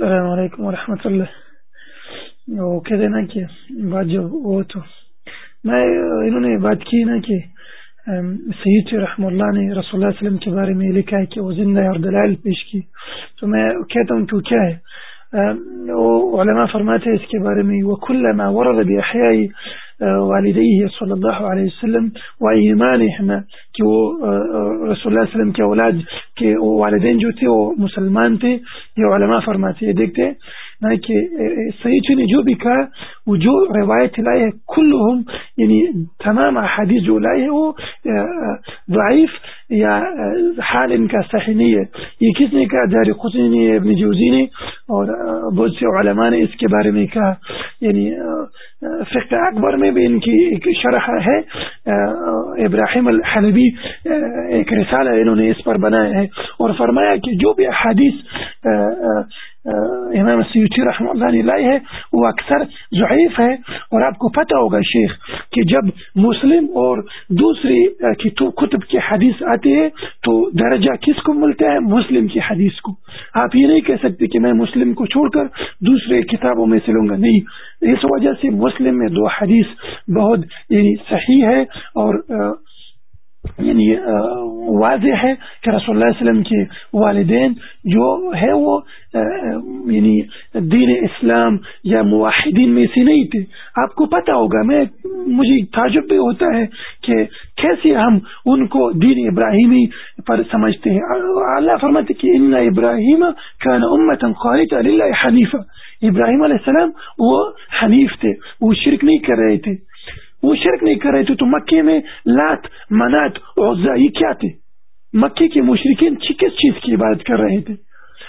السلام علیکم ورحمۃ اللہ۔ وہ کہتے نا کہ بات جو وہ تو میں انہوں نے بات کی نا کہ سید رحم اللہ نے رسول اللہ وسلم کے بارے میں لکھا ہے کہ وہ زندہ ہے اور دلائل پیش کی۔ تو میں کہتا ہوں کہ کیا ہے؟ علماء فرماتے ہیں اس کے بارے میں وہ کھلا ورد بأحیائی والدیہ صلی اللہ علیہ وسلم و ایمان کہ وہ رسول اللہ وسلم کے اولاد، کے والدین جو تھے، وہ مسلمان تھے، یہ علماء فرماتے ہیں۔ دیکھتے ہیں سعید نے جو بھی کہا، وہ جو روایت لائے ہے کل یعنی تمام احادیث جو لائے ہیں وہ ضعیف یا حال ان کا صحیح نہیں ہے۔ یہ کس نے کہا؟ دار خسنی نے، ابن جوزی نے، اور بہت سے علماء نے اس کے بارے میں کہا۔ یعنی فقہ اکبر میں بھی ان کی ایک شرح ہے۔ ابراہیم الحلبی ایک رسالہ انہوں نے اس پر بنایا ہے۔ اور فرمایا کہ جو بھی حادث امام سیوچی رحم اللہ نے لائی ہے وہ اکثر ضعیف ہے اور آپ کو پتہ ہوگا شیخ کہ جب مسلم اور دوسری کتب کی حدیث آتی ہے، تو درجہ کس کو ملتا ہے؟ مسلم کی حدیث کو۔ آپ یہ نہیں کہہ سکتے کہ میں مسلم کو چھوڑ کر دوسرے کتابوں میں سے لوں گا۔ نہیں، اس وجہ سے مسلم میں دو حدیث بہت یعنی صحیح ہے اور یعنی واضح ہے کہ رسول اللہ علیہ وسلم کے والدین جو ہے وہ یعنی دین اسلام یا معاہدین میں سے نہیں تھے۔ آپ کو پتا ہوگا، میں، مجھے تعجب بھی ہوتا ہے کہ کیسے ہم ان کو دین ابراہیمی پر سمجھتے ہیں۔ اللہ فرماتے کہ ان ابراہیم کا امت خارج اللہ حنیفہ۔ ابراہیم علیہ السلام وہ حنیف تھے، وہ شرک نہیں کر رہے تھے۔ وہ شرک نہیں کر رہے تھے، تو مکے میں لات، منات اوزا یہ کیا تھے؟ مکے کے مشرقین کس چیز کی عبادت کر رہے تھے؟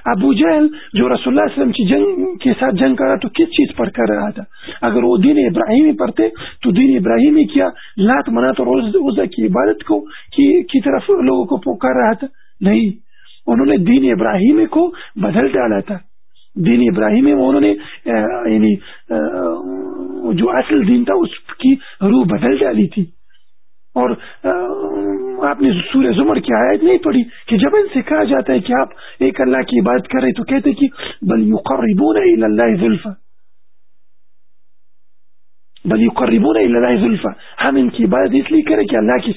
ابو جہل جو رسول اللہ علیہ وسلم کی جنگ کے ساتھ جنگ کر رہا تو کس چیز پر کر رہا تھا؟ اگر وہ دین ابراہیمی پر تھے، تو دین ابراہیمی کیا؟ لات، منات اور اوزا کی عبادت کو کی طرف لوگوں کو پکار رہا تھا؟ نہیں، انہوں نے دین ابراہیمی کو بدل ڈالا تھا۔ دین ابراہیم میں انہوں نے یعنی جو اصل دین تھا، اس کی روح بدل ڈالی تھی۔ اور آپ نے سورہ زمر کی آیت نہیں پڑھی کہ جب ان سے کہا جاتا ہے کہ آپ ایک اللہ کی عبادت کریں تو کہتے کہ بل یقربون اللہ ذلفہ بل یقربون اللہ ذلفا ہم ان کی عبادت اس لیے کریں کہ اللہ کی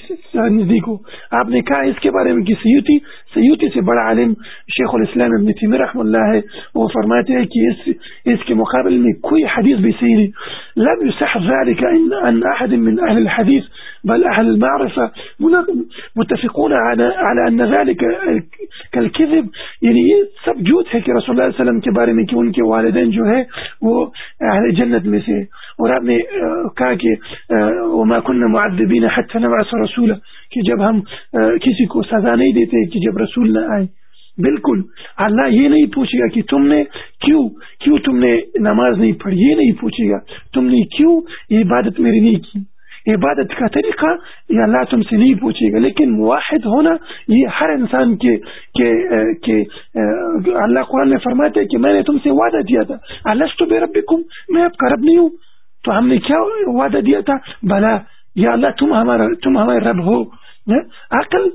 نزدیک ہو. آپ نے کہا اس کے بارے میں کہ سیوتی سیوتی سے بڑا عالم شیخ الاسلام ابن تیمی رحم اللہ ہے. وہ فرماتے ہیں کہ اس, اس کے مقابل میں کوئی حدیث بھی صحیح نہیں. لم يصح ذلك ان احد من اهل الحديث بل اهل المعرفه متفقون على على ان ذلك كالكذب. یعنی يعني سب جھوٹ ہے کہ رسول اللہ صلی اللہ علیہ وسلم کے بارے میں کہ ان کے والدین جو ہے وہ اہل جنت میں سے اور آپ نے کہا کہ وما كنا معذبين حتى نبعث رسولا. کہ جب ہم کسی کو سزا نہیں دیتے کہ جب رسول نہ آئے. بالکل. اللہ یہ نہیں پوچھے گا کہ تم نے کیوں کیوں تم نے نماز نہیں پڑھی؟ یہ نہیں پوچھے گا تم نے کیوں یہ عبادت میری نہیں کی؟ عبادت کا طریقہ یہ اللہ تم سے نہیں پوچھے گا. لیکن واحد ہونا یہ ہر انسان کے کہ, کہ اللہ قرآن میں فرماتے کہ میں نے تم سے وعدہ دیا تھا. اللہ تو بے رب میں اب کا رب نہیں ہوں. تو ہم نے کیا وعدہ دیا تھا؟ بھلا یا اللہ، تم ہمارا، تم ہمارے رب ہو عقل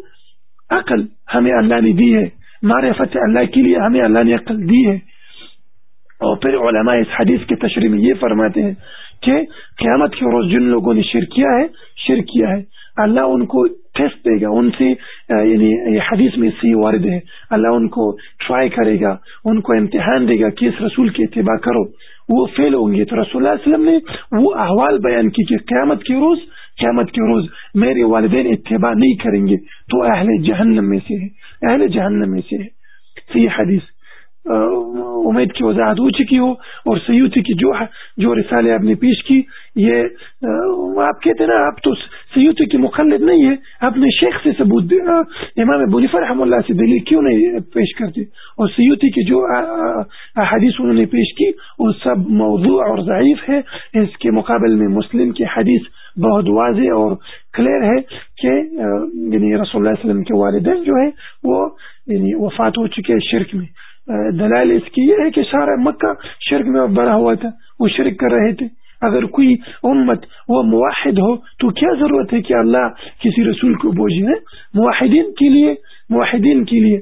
عقل ہمیں اللہ نے دی ہے۔ مارے فتح اللہ کے لیے ہمیں اللہ نے عقل دی ہے۔ اور پھر علماء اس حدیث کے تشریح میں یہ فرماتے ہیں کہ قیامت کے روز جن لوگوں نے شرک کیا ہے، شرک کیا ہے۔ اللہ ان کو ٹیسٹ دے گا، ان سے یعنی حدیث میں سی وارد ہے۔ اللہ ان کو ٹرائی کرے گا، ان کو امتحان دے گا کہ اس رسول کے اتباع کرو۔ وہ فیل ہوں گے تو رسول اللہ علیہ وسلم نے وہ احوال بیان کی کہ قیامت کے روز قیامت کے روز میرے والدین اتباع نہیں کریں گے تو اہل جہنم میں سے ہے اہل جہنم میں سے ہے فی حدیث امید کی وضاحت ہو چکی ہو اور سیوتی کی جو جو رسالے آپ نے پیش کی، یہ آپ کہتے نا، آپ تو سیوتی کی مخلد نہیں ہے اپنے شیخ سے ثبوت امام بنیف رحم اللہ سے دلیل کیوں نہیں پیش کرتے؟ اور سیوتی کی جو حدیث انہوں نے پیش کی، وہ سب موضوع اور ضعیف ہے اس کے مقابل میں مسلم کی حدیث بہت واضح اور کلیئر ہے کہ یعنی رسول اللہ علیہ وسلم کے والدین جو ہے وہ یعنی وفات ہو چکے شرک میں۔ دلائل اس کی یہ ہے کہ سارا مکہ شرک میں بڑا ہوا تھا، وہ شرک کر رہے تھے۔ اگر کوئی امت وہ موحد ہو تو کیا ضرورت ہے کہ اللہ کسی رسول کو بوجھے ہے موحدین کے لیے، موحدین کے لیے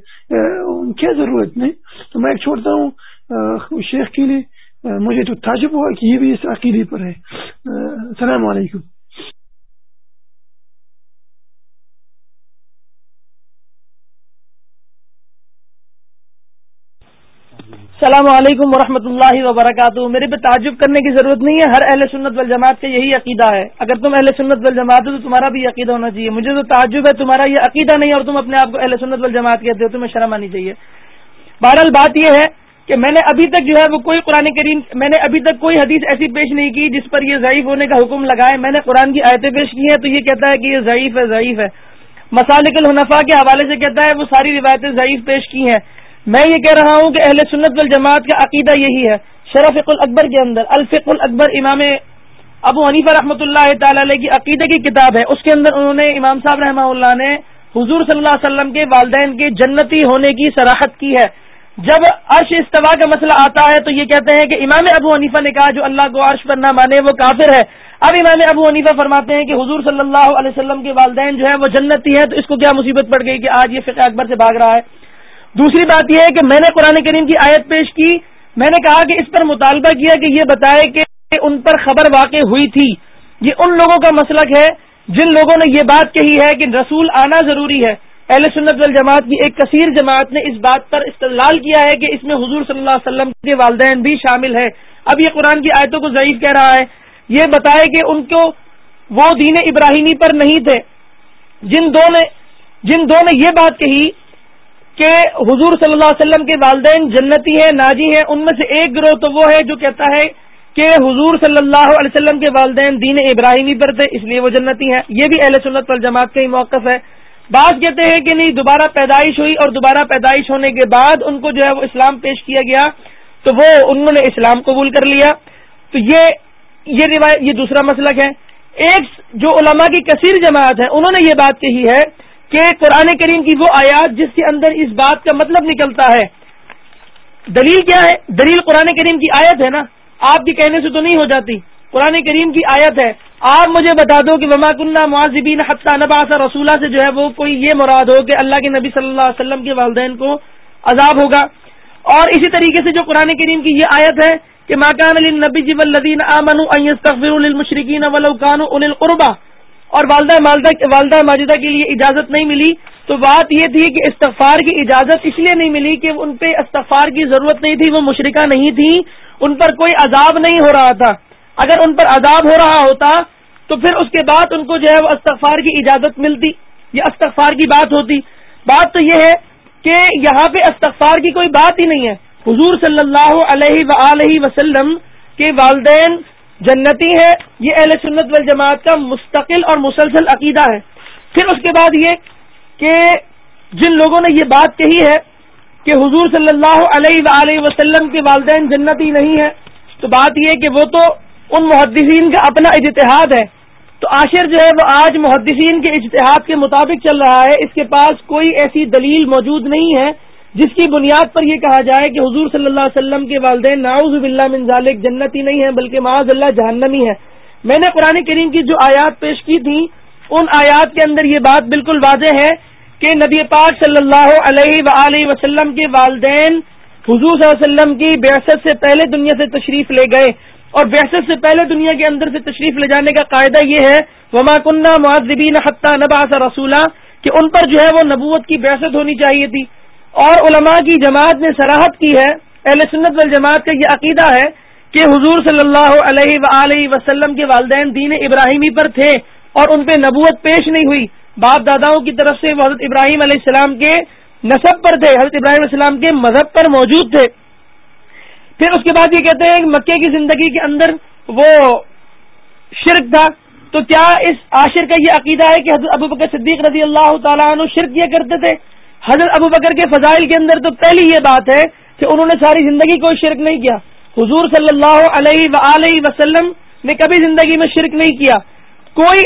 کیا ضرورت نہیں؟ تو میں چھوڑتا ہوں شیخ کے لیے مجھے تو تعجب ہوا کہ یہ بھی اس عقیدے پر ہے۔ السلام علیکم۔ السلام علیکم ورحمۃ اللہ وبرکاتہ۔ میرے پہ تعجب کرنے کی ضرورت نہیں ہے، ہر اہل سنت والجماعت کا یہی عقیدہ ہے۔ اگر تم اہل سنت والجماعت ہو تو تمہارا بھی عقیدہ ہونا چاہیے۔ مجھے تو تعجب ہے، تمہارا یہ عقیدہ نہیں اور تم اپنے آپ کو اہل سنت والجماعت کہتے ہو، تمہیں شرم آنی چاہیے۔ بہرحال بات یہ ہے کہ میں نے ابھی تک جو ہے وہ کوئی قرآن کریم، میں نے ابھی تک کوئی حدیث ایسی پیش نہیں کی جس پر یہ ضعیف ہونے کا حکم لگائے۔ میں نے قرآن کی آیتیں پیش کی ہیں تو یہ کہتا ہے کہ یہ ضعیف ہے ضعیف ہے۔ مسالک الحنفا کے حوالے سے کہتا ہے وہ ساری روایتیں ضعیف پیش کی ہیں۔ میں یہ کہہ رہا ہوں کہ اہل سنت والجماعت کا عقیدہ یہی ہے، شرف الاکبر کے اندر الفق الاکبر امام ابو حنیفہ رحمۃ اللہ تعالی علیہ کی عقیدہ کی کتاب ہے۔ اس کے اندر انہوں نے امام صاحب رحمہ اللہ نے حضور صلی اللہ علیہ وسلم کے والدین کے جنتی ہونے کی سراحت کی ہے۔ جب عرش استوا کا مسئلہ آتا ہے تو یہ کہتے ہیں کہ امام ابو حنیفہ نے کہا، جو اللہ کو عرش پر نہ مانے، وہ کافر ہے۔ اب امام ابو حنیفہ فرماتے ہیں کہ حضور صلی اللہ علیہ وسلم کے والدین جو ہے وہ جنتی ہیں، تو اس کو کیا مصیبت پڑ گئی کہ آج یہ فقہ اکبر سے بھاگ رہا ہے؟ دوسری بات یہ ہے کہ میں نے قرآن کریم کی آیت پیش کی، میں نے کہا کہ اس پر مطالبہ کیا کہ یہ بتائے کہ ان پر خبر واقع ہوئی تھی۔ یہ ان لوگوں کا مسلک ہے جن لوگوں نے یہ بات کہی ہے کہ رسول آنا ضروری ہے۔ اہل سنت والجماعت کی ایک کثیر جماعت نے اس بات پر استدلال کیا ہے کہ اس میں حضور صلی اللہ علیہ وسلم کے والدین بھی شامل ہے اب یہ قرآن کی آیتوں کو ضعیف کہہ رہا ہے۔ یہ بتائے کہ ان کو وہ دین ابراہیمی پر نہیں تھے۔ جن دو نے جن دو نے یہ بات کہی کہ حضور صلی اللہ علیہ وسلم کے والدین جنتی ہیں، ناجی ہیں، ان میں سے ایک گروہ تو وہ ہے جو کہتا ہے کہ حضور صلی اللہ علیہ وسلم کے والدین دین ابراہیمی پر تھے، اس لیے وہ جنتی ہیں۔ یہ بھی اہل سنت پر جماعت کا ہی موقف ہے بعض کہتے ہیں کہ نہیں، دوبارہ پیدائش ہوئی اور دوبارہ پیدائش ہونے کے بعد ان کو جو ہے وہ اسلام پیش کیا گیا، تو وہ انہوں نے اسلام قبول کر لیا۔ تو یہ یہ روایت، یہ دوسرا مسلک ہے۔ ایک جو علماء کی کثیر جماعت ہے انہوں نے یہ بات کہی ہے کہ قرآن کریم کی وہ آیات جس کے اندر اس بات کا مطلب نکلتا ہے۔ دلیل کیا ہے؟ دلیل قرآن کریم کی آیت ہے نا؟ آپ کے کہنے سے تو نہیں ہو جاتی۔ قرآن کریم کی آیت ہے۔ آپ مجھے بتا دو کہ وما کنہ معذبین حتیٰ نباسا رسولہ سے جو ہے وہ کوئی یہ مراد ہو کہ اللہ کے نبی صلی اللہ علیہ وسلم کے والدین کو عذاب ہوگا۔ اور اسی طریقے سے جو قرآن کریم کی یہ آیت ہے کہ ماکان علی نبی جی ولدین امن المشرقین ولوکان القربا اور والدہ مالدہ والدہ ماجدہ کے لیے اجازت نہیں ملی، تو بات یہ تھی کہ استغفار کی اجازت اس لیے نہیں ملی کہ ان پہ استغفار کی ضرورت نہیں تھی، وہ مشرقہ نہیں تھی ان پر کوئی عذاب نہیں ہو رہا تھا۔ اگر ان پر عذاب ہو رہا ہوتا، تو پھر اس کے بعد ان کو جو ہے وہ استغفار کی اجازت ملتی یہ استغفار کی بات ہوتی۔ بات تو یہ ہے کہ یہاں پہ استغفار کی کوئی بات ہی نہیں ہے۔ حضور صلی اللہ علیہ وسلم کے والدین جنتی ہے یہ اہل سنت والجماعت کا مستقل اور مسلسل عقیدہ ہے۔ پھر اس کے بعد یہ کہ جن لوگوں نے یہ بات کہی ہے کہ حضور صلی اللہ علیہ وآلہ وسلم کے والدین جنتی نہیں ہے تو بات یہ کہ وہ تو ان محدثین کا اپنا اجتہاد ہے۔ تو عاشر جو ہے، وہ آج محدثین کے اجتہاد کے مطابق چل رہا ہے۔ اس کے پاس کوئی ایسی دلیل موجود نہیں ہے جس کی بنیاد پر یہ کہا جائے کہ حضور صلی اللہ علیہ وسلم کے والدین ناؤز باللہ من ذالک جنتی نہیں ہے بلکہ معاذ اللہ جہنمی ہے میں نے قرآن کریم کی جو آیات پیش کی تھی ان آیات کے اندر یہ بات بالکل واضح ہے کہ نبی پاک صلی اللہ علیہ و وسلم کے والدین حضور صلی اللہ علیہ وسلم کی بیاست سے پہلے دنیا سے تشریف لے گئے۔ اور بیاست سے پہلے دنیا کے اندر سے تشریف لے جانے کا قاعدہ یہ ہے، وما کنہ معذبین حتیٰ نباس رسولہ کہ ان پر جو ہے وہ نبوت کی بیاست ہونی چاہیے تھی۔ اور علماء کی جماعت نے سراحت کی ہے، اہل سنت والجماعت کا یہ عقیدہ ہے کہ حضور صلی اللہ علیہ و وسلم کے والدین دین ابراہیمی پر تھے اور ان پہ نبوت پیش نہیں ہوئی۔ باپ داداؤں کی طرف سے حضرت ابراہیم علیہ السلام کے نصب پر تھے، حضرت ابراہیم علیہ السلام کے مذہب پر موجود تھے۔ پھر اس کے بعد یہ کہتے ہیں کہ مکے کی زندگی کے اندر وہ شرک تھا۔ تو کیا اس عاشر کا یہ عقیدہ ہے کہ حضرت ابو بکر صدیق رضی اللہ تعالیٰ عنہ شرک کیا کرتے تھے؟ حضرت ابو بکر کے فضائل کے اندر تو پہلی یہ بات ہے کہ انہوں نے ساری زندگی کوئی شرک نہیں کیا۔ حضور صلی اللہ علیہ وسلم نے کبھی زندگی میں شرک نہیں کیا۔ کوئی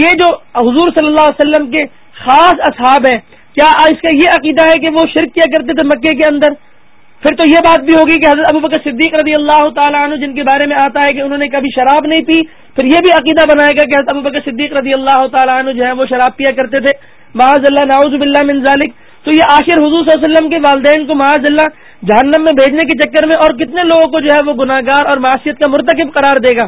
یہ جو حضور صلی اللہ علیہ وسلم کے خاص اصحاب ہیں، کیا اس کا یہ عقیدہ ہے کہ وہ شرک کیا کرتے تھے مکے کے اندر؟ پھر تو یہ بات بھی ہوگی کہ حضرت ابو بکر صدیق رضی اللہ تعالیٰ عنہ، جن کے بارے میں آتا ہے کہ انہوں نے کبھی شراب نہیں پی، پھر یہ بھی عقیدہ بنائے گا کہ حضرت ابو بکر صدیق رضی اللہ تعالیٰ عنہ جو ہے وہ شراب پیا کرتے تھے۔ معاذ اللہ ناؤز باللہ من ذالک تو یہ آخر حضور صلی اللہ علیہ وسلم کے والدین کو معاذ اللہ جہنم میں بھیجنے کے چکر میں اور کتنے لوگوں کو جو ہے وہ گناگار اور معاشیت کا مرتکب قرار دے گا۔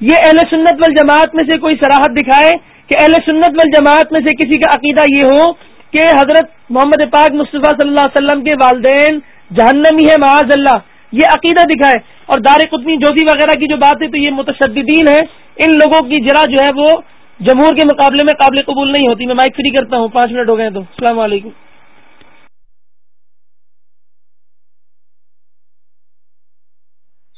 یہ اہل سنت والجماعت میں سے کوئی سراحت دکھائے کہ اہل سنت والجماعت میں سے کسی کا عقیدہ یہ ہو کہ حضرت محمد پاک مصطفیٰ صلی اللہ علیہ وسلم کے والدین جہنمی ہے معاذ اللہ۔ یہ عقیدہ دکھائے۔ اور دار قطنی جوتی وغیرہ کی جو بات ہے تو یہ متشددین ہے ان لوگوں کی جرا جو ہے وہ جمہور کے مقابلے میں قابل قبول نہیں ہوتی۔ میں مائک فری کرتا ہوں، پانچ منٹ ہو گئے تو۔ السلام علیکم۔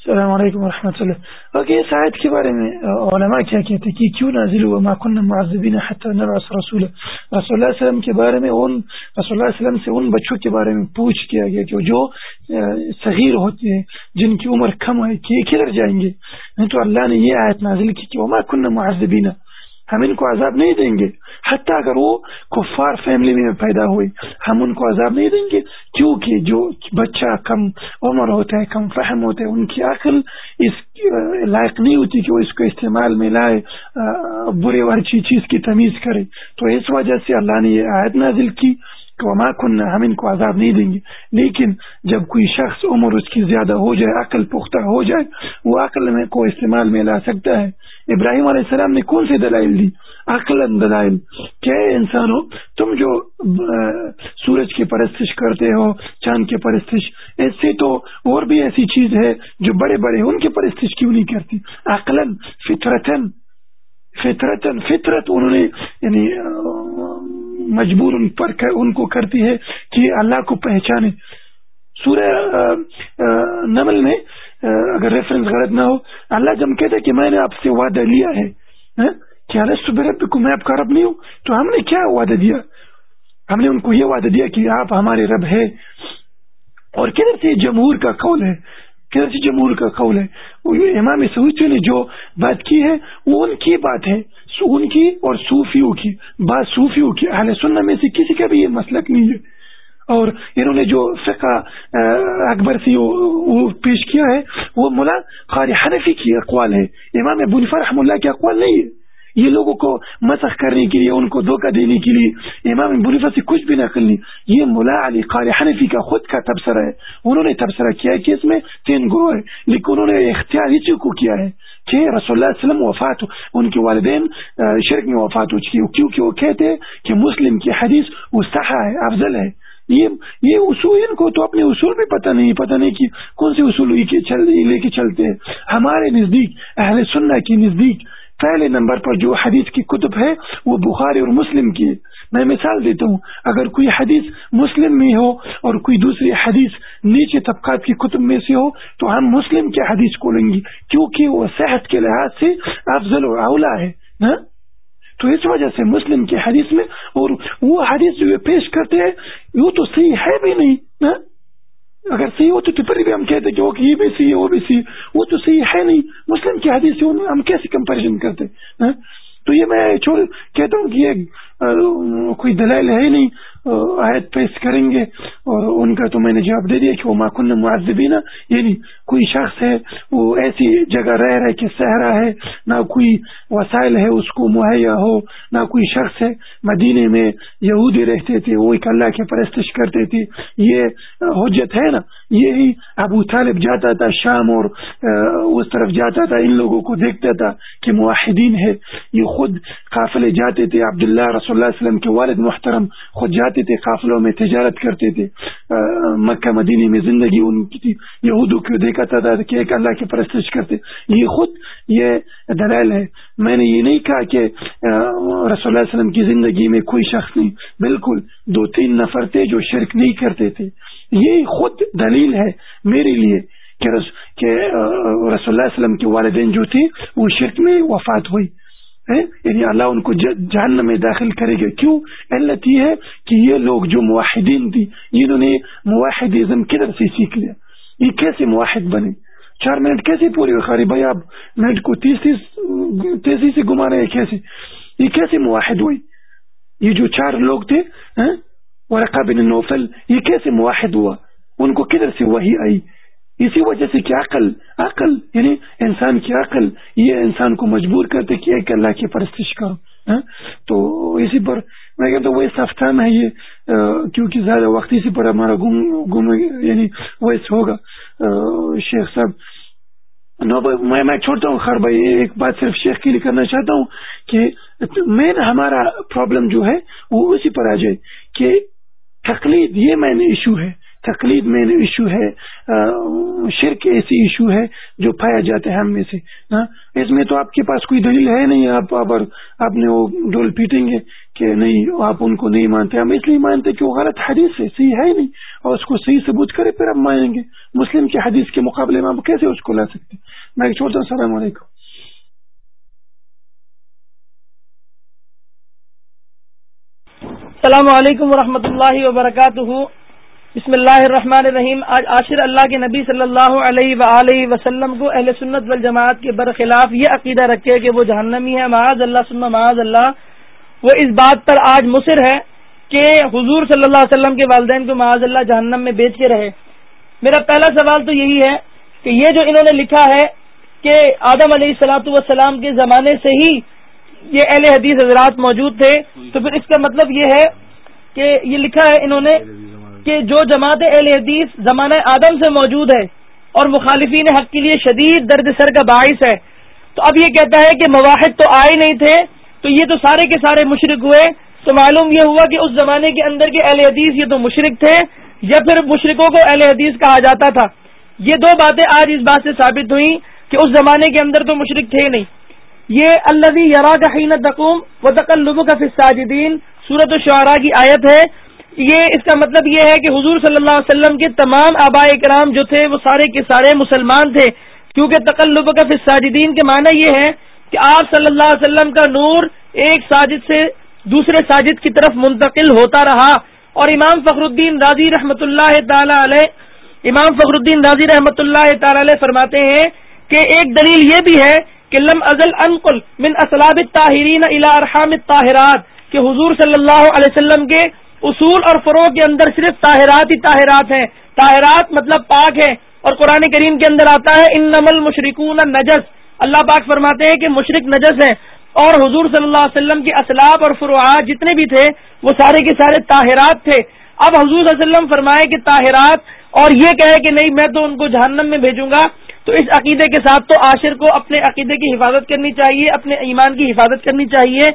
السلام علیکم ورحمۃ اللہ۔ اوکے، اس آیت کے بارے میں علماء کیا کہتے کہ کیوں نازل ہوا؟ ما كنا معذبین حتى نبعث رسول رسول اللہ علیہ وسلم کے بارے میں، ان، رسول اللہ علیہ وسلم سے ان بچوں کے بارے میں پوچھ کیا گیا کہ جو صغیر ہوتے ہیں، جن کی عمر کم ہے، کہ کدھر جائیں گے؟ نہیں تو اللہ نے یہ آیت نازل کی کہ ما كنا معذبین۔ ہم ان کو عذاب نہیں دیں گے۔ حتیٰ اگر وہ کفار فیملی میں پیدا ہوئے، ہم ان کو عذاب نہیں دیں گے۔ کیونکہ جو بچہ کم عمر ہوتا ہے، کم فہم ہوتا ہے، ان کی عقل اس لائق نہیں ہوتی کہ وہ اس کو استعمال میں لائے برے ورچی چیز کی تمیز کرے۔ تو اس وجہ سے اللہ نے یہ عائد نازل کی۔ وما کننا ہم ان کو عذاب نہیں دیں گے۔ لیکن جب کوئی شخص عمر اس کی زیادہ ہو جائے، عقل پختہ ہو جائے، وہ عقل میں کو استعمال میں لا سکتا ہے۔ ابراہیم علیہ السلام نے کون سے دلائل دی؟ عقل دلائل۔ کہ انسانوں تم جو سورج کی پرستش کرتے ہو، چاند کی پرستش، ایسے تو اور بھی ایسی چیز ہے جو بڑے بڑے، ان کی پرستش کیوں نہیں کرتی؟ عقلن فطرتن فطرتن فطرت انہوں نے یعنی مجبور ان پر ان کو کرتی ہے کہ اللہ کو پہچانے۔ سورہ نمل میں اگر ریفرنس غلط نہ ہو، اللہ جب کہتے کہ میں نے آپ سے وعدہ لیا ہے کیا رب کو میں آپ کا رب نہیں ہوں، تو ہم نے کیا وعدہ دیا؟ ہم نے ان کو یہ وعدہ دیا کہ آپ ہمارے رب ہے اور کدھر سے جمہور کا قول ہے؟ کدھر جی جمہور کا قول ہے؟ امام سعودی نے جو بات کی ہے، وہ ان کی بات ہے ان کی اور صوفیوں کی۔ بات صوفیوں کی، اہل سننا میں سے کسی کا بھی یہ مسلک نہیں ہے۔ اور انہوں نے جو فقہ اکبر سے پیش کیا ہے، وہ ملا قاری حنفی کی اقوال ہے۔ امام بنفا رحم اللہ کے اقوال نہیں ہے۔ یہ لوگوں کو مسخ کرنے کے لیے، ان کو دھوکہ دینے کے لیے، امام بنفا سے کچھ بھی نقل نہیں۔ یہ ملا علی قال حنفی کا خود کا تبصرہ ہے۔ انہوں نے تبصرہ کیا کہ اس میں تین گروہ ہے لیکن انہوں نے اختیار ہی کو کیا ہے کہ رسول اللہ علیہ وسلم وفات ان کے والدین شرک میں وفات ہو چکی کیونکہ وہ کہتے کہ مسلم کی حدیث وہ ہے، افضل ہے۔ یہ یہ اصول، ان کو تو اپنے اصول بھی پتہ نہیں پتہ نہیں کہ کون سے اصول لے کے چلتے ہیں۔ ہمارے نزدیک اہل سننا کی نزدیک پہلے نمبر پر جو حدیث کی کتب ہے، وہ بخاری اور مسلم کی میں مثال دیتا ہوں، اگر کوئی حدیث مسلم میں ہو اور کوئی دوسری حدیث نیچے طبقات کی کتب میں سے ہو، تو ہم مسلم کی حدیث کو لیں گے۔ کیونکہ وہ صحت کے لحاظ سے افضل اور اولا ہے تو اس وجہ سے مسلم کی حدیث میں اور وہ حدیث جو پیش کرتے ہیں، وہ تو صحیح ہے بھی نہیں اگر صحیح ہو تو پھر بھی ہم کہتے کہ یہ بھی صحیح ہے، وہ بھی صحیح وہ تو صحیح ہے نہیں۔ مسلم کی حدیث سے ہم کیسے کمپیریزن کرتے ہاں؟ تو یہ میں چھوڑ کہتا ہوں کہ یہ کوئی دلائل ہے نہیں۔ آیت پیش کریں گے اور ان کا تو میں نے جواب دے دیا کہ وہ ماکن معذبینہ یعنی کوئی شخص ہے، وہ ایسی جگہ رہ رہے کہ صحرا ہے، نہ کوئی وسائل ہے اس کو مہیا ہو، نہ کوئی شخص ہے مدینے میں یہودی رہتے تھے، وہ ایک اللہ کے پرستش کرتے تھے. یہ حجت ہے نا؟ یہی ابو طالب جاتا تھا شام اور اس طرف جاتا تھا، ان لوگوں کو دیکھتا تھا کہ معاہدین ہے یہ خود قافلے جاتے تھے عبداللہ رسول اللہ علیہ وسلم کے والد محترم خود جاتے تھے، قافلوں میں تجارت کرتے تھے مکہ مدینی میں زندگی ان کی تھی۔ یہودوں کو دیکھا تھا کہ ایک اللہ کی پرستش کرتے۔ یہ خود یہ دلائل ہے میں نے یہ نہیں کہا کہ رسول اللہ علیہ وسلم کی زندگی میں کوئی شخص نہیں۔ بالکل دو تین نفر تھے جو شرک نہیں کرتے تھے۔ یہ خود دلیل ہے میرے لیے کہ رسول اللہ علیہ وسلم کے والدین جو تھے، وہ شرک میں وفات ہوئی۔ یعنی اللہ ان کو جہنم میں داخل کرے گا۔ کیوں؟ علت یہ ہے کہ یہ لوگ جو معاہدین تھی جنہوں نے معاہدزم کدھر سے سیکھ لیا؟ یہ کیسے معاہد بنے؟ چار منٹ کیسے پورے خاری بھائی آپ منٹ کو تیس تیس تیزی سے گما رہے ہیں کیسے؟ یہ کیسے معاہد ہوئی یہ جو چار لوگ تھے ہاں؟ ورقہ بن نوفل، یہ کیسے معاہد ہوا؟ ان کو کدھر سے وہی آئی؟ اسی وجہ سے کہ عقل عقل یعنی انسان کی عقل، یہ انسان کو مجبور کرتے کہ ایک اللہ کی پرستش کرو ہاں؟ تو اسی پر میں کہتا ہوں وہ سفتان ہے یہ کیونکہ زیادہ وقت اسی پر ہمارا گم یعنی ویس ہوگا۔ شیخ صاحب، نو، میں میں چھوڑتا ہوں، خیر بھائی، ایک بات صرف شیخ کے لیے کرنا چاہتا ہوں کہ مین ہمارا پرابلم جو ہے، وہ اسی پر آ جائے کہ تقلید یہ مین ایشو ہے۔ تقلید مین ایشو ہے شرک ایسی ایشو ہے جو پایا جاتا ہے ہم میں سے اس میں تو آپ کے پاس کوئی دلیل ہے نہیں، آپ اگر آپ نے وہ ڈول پیٹیں گے کہ نہیں، آپ ان کو نہیں مانتے، ہم اس لیے مانتے کہ وہ غلط حدیث ہے، صحیح ہے نہیں، اور اس کو صحیح ثبوت کرے پھر ہم مانیں گے۔ مسلم کے حدیث کے مقابلے میں ہم کیسے اس کو لا سکتے؟ میں چھوڑتا ہوں السلام علیکم۔ السلام علیکم ورحمۃ اللہ وبرکاتہ۔ بسم اللہ الرحمن الرحیم۔ آج عاشر اللہ کے نبی صلی اللہ علیہ و وسلم کو اہل سنت والجماعت کے برخلاف یہ عقیدہ رکھے کہ وہ جہنمی ہے۔ معاذ اللہ سنم معاذ اللہ۔ وہ اس بات پر آج مصر ہے کہ حضور صلی اللہ علیہ وسلم کے والدین کو معاذ اللہ جہنم میں بیچ کے رہے۔ میرا پہلا سوال تو یہی ہے کہ یہ جو انہوں نے لکھا ہے کہ آدم علیہ السلاۃ والسلام کے زمانے سے ہی یہ اہل حدیث حضرات موجود تھے، تو پھر اس کا مطلب یہ ہے کہ یہ لکھا ہے انہوں نے کہ جو جماعت اہل حدیث زمانہ آدم سے موجود ہے اور مخالفین حق کے لیے شدید درد سر کا باعث ہے، تو اب یہ کہتا ہے کہ مواحد تو آئے نہیں تھے، تو یہ تو سارے کے سارے مشرق ہوئے، تو معلوم یہ ہوا کہ اس زمانے کے اندر کے اہل حدیث یہ تو مشرق تھے یا پھر مشرقوں کو اہل حدیث کہا جاتا تھا۔ یہ دو باتیں آج اس بات سے ثابت ہوئی کہ اس زمانے کے اندر تو مشرق تھے نہیں۔ یہ اللہ یرا کا حینت دقوم و تقلب کا فساجدین صورت الشعراء کی آیت ہے یہ اس کا مطلب یہ ہے کہ حضور صلی اللہ علیہ وسلم کے تمام آبائے کرام جو تھے وہ سارے کے سارے مسلمان تھے۔ کیونکہ تقلب کا ساجدین کے معنی یہ ہے کہ آپ صلی اللہ علیہ وسلم کا نور ایک ساجد سے دوسرے ساجد کی طرف منتقل ہوتا رہا۔ اور امام فخر الدین راضی رحمۃ اللہ تعالی علیہ امام فخر الدین راضی رحمۃ اللہ تعالی علیہ فرماتے ہیں کہ ایک دلیل یہ بھی ہے کہ لم ازل انقل من اسلاب الطاہرین الى ارحام الطاہرات کہ حضور صلی اللہ علیہ وسلم کے اصول اور فروغ کے اندر صرف طاہرات ہی طاہرات ہیں۔ طاہرات مطلب پاک ہے اور قرآن کریم کے اندر آتا ہے ان نمل مشرقون نجس اللہ پاک فرماتے ہیں کہ مشرق نجس ہے اور حضور صلی اللہ علیہ وسلم کے اسلاب اور فروعات جتنے بھی تھے، وہ سارے کے سارے طاہرات تھے۔ اب حضور صلی اللہ علیہ وسلم فرمائے کہ طاہرات، اور یہ کہے کہ نہیں، میں تو ان کو جہنم میں بھیجوں گا۔ تو اس عقیدے کے ساتھ تو عاشر کو اپنے عقیدے کی حفاظت کرنی چاہیے، اپنے ایمان کی حفاظت کرنی چاہیے۔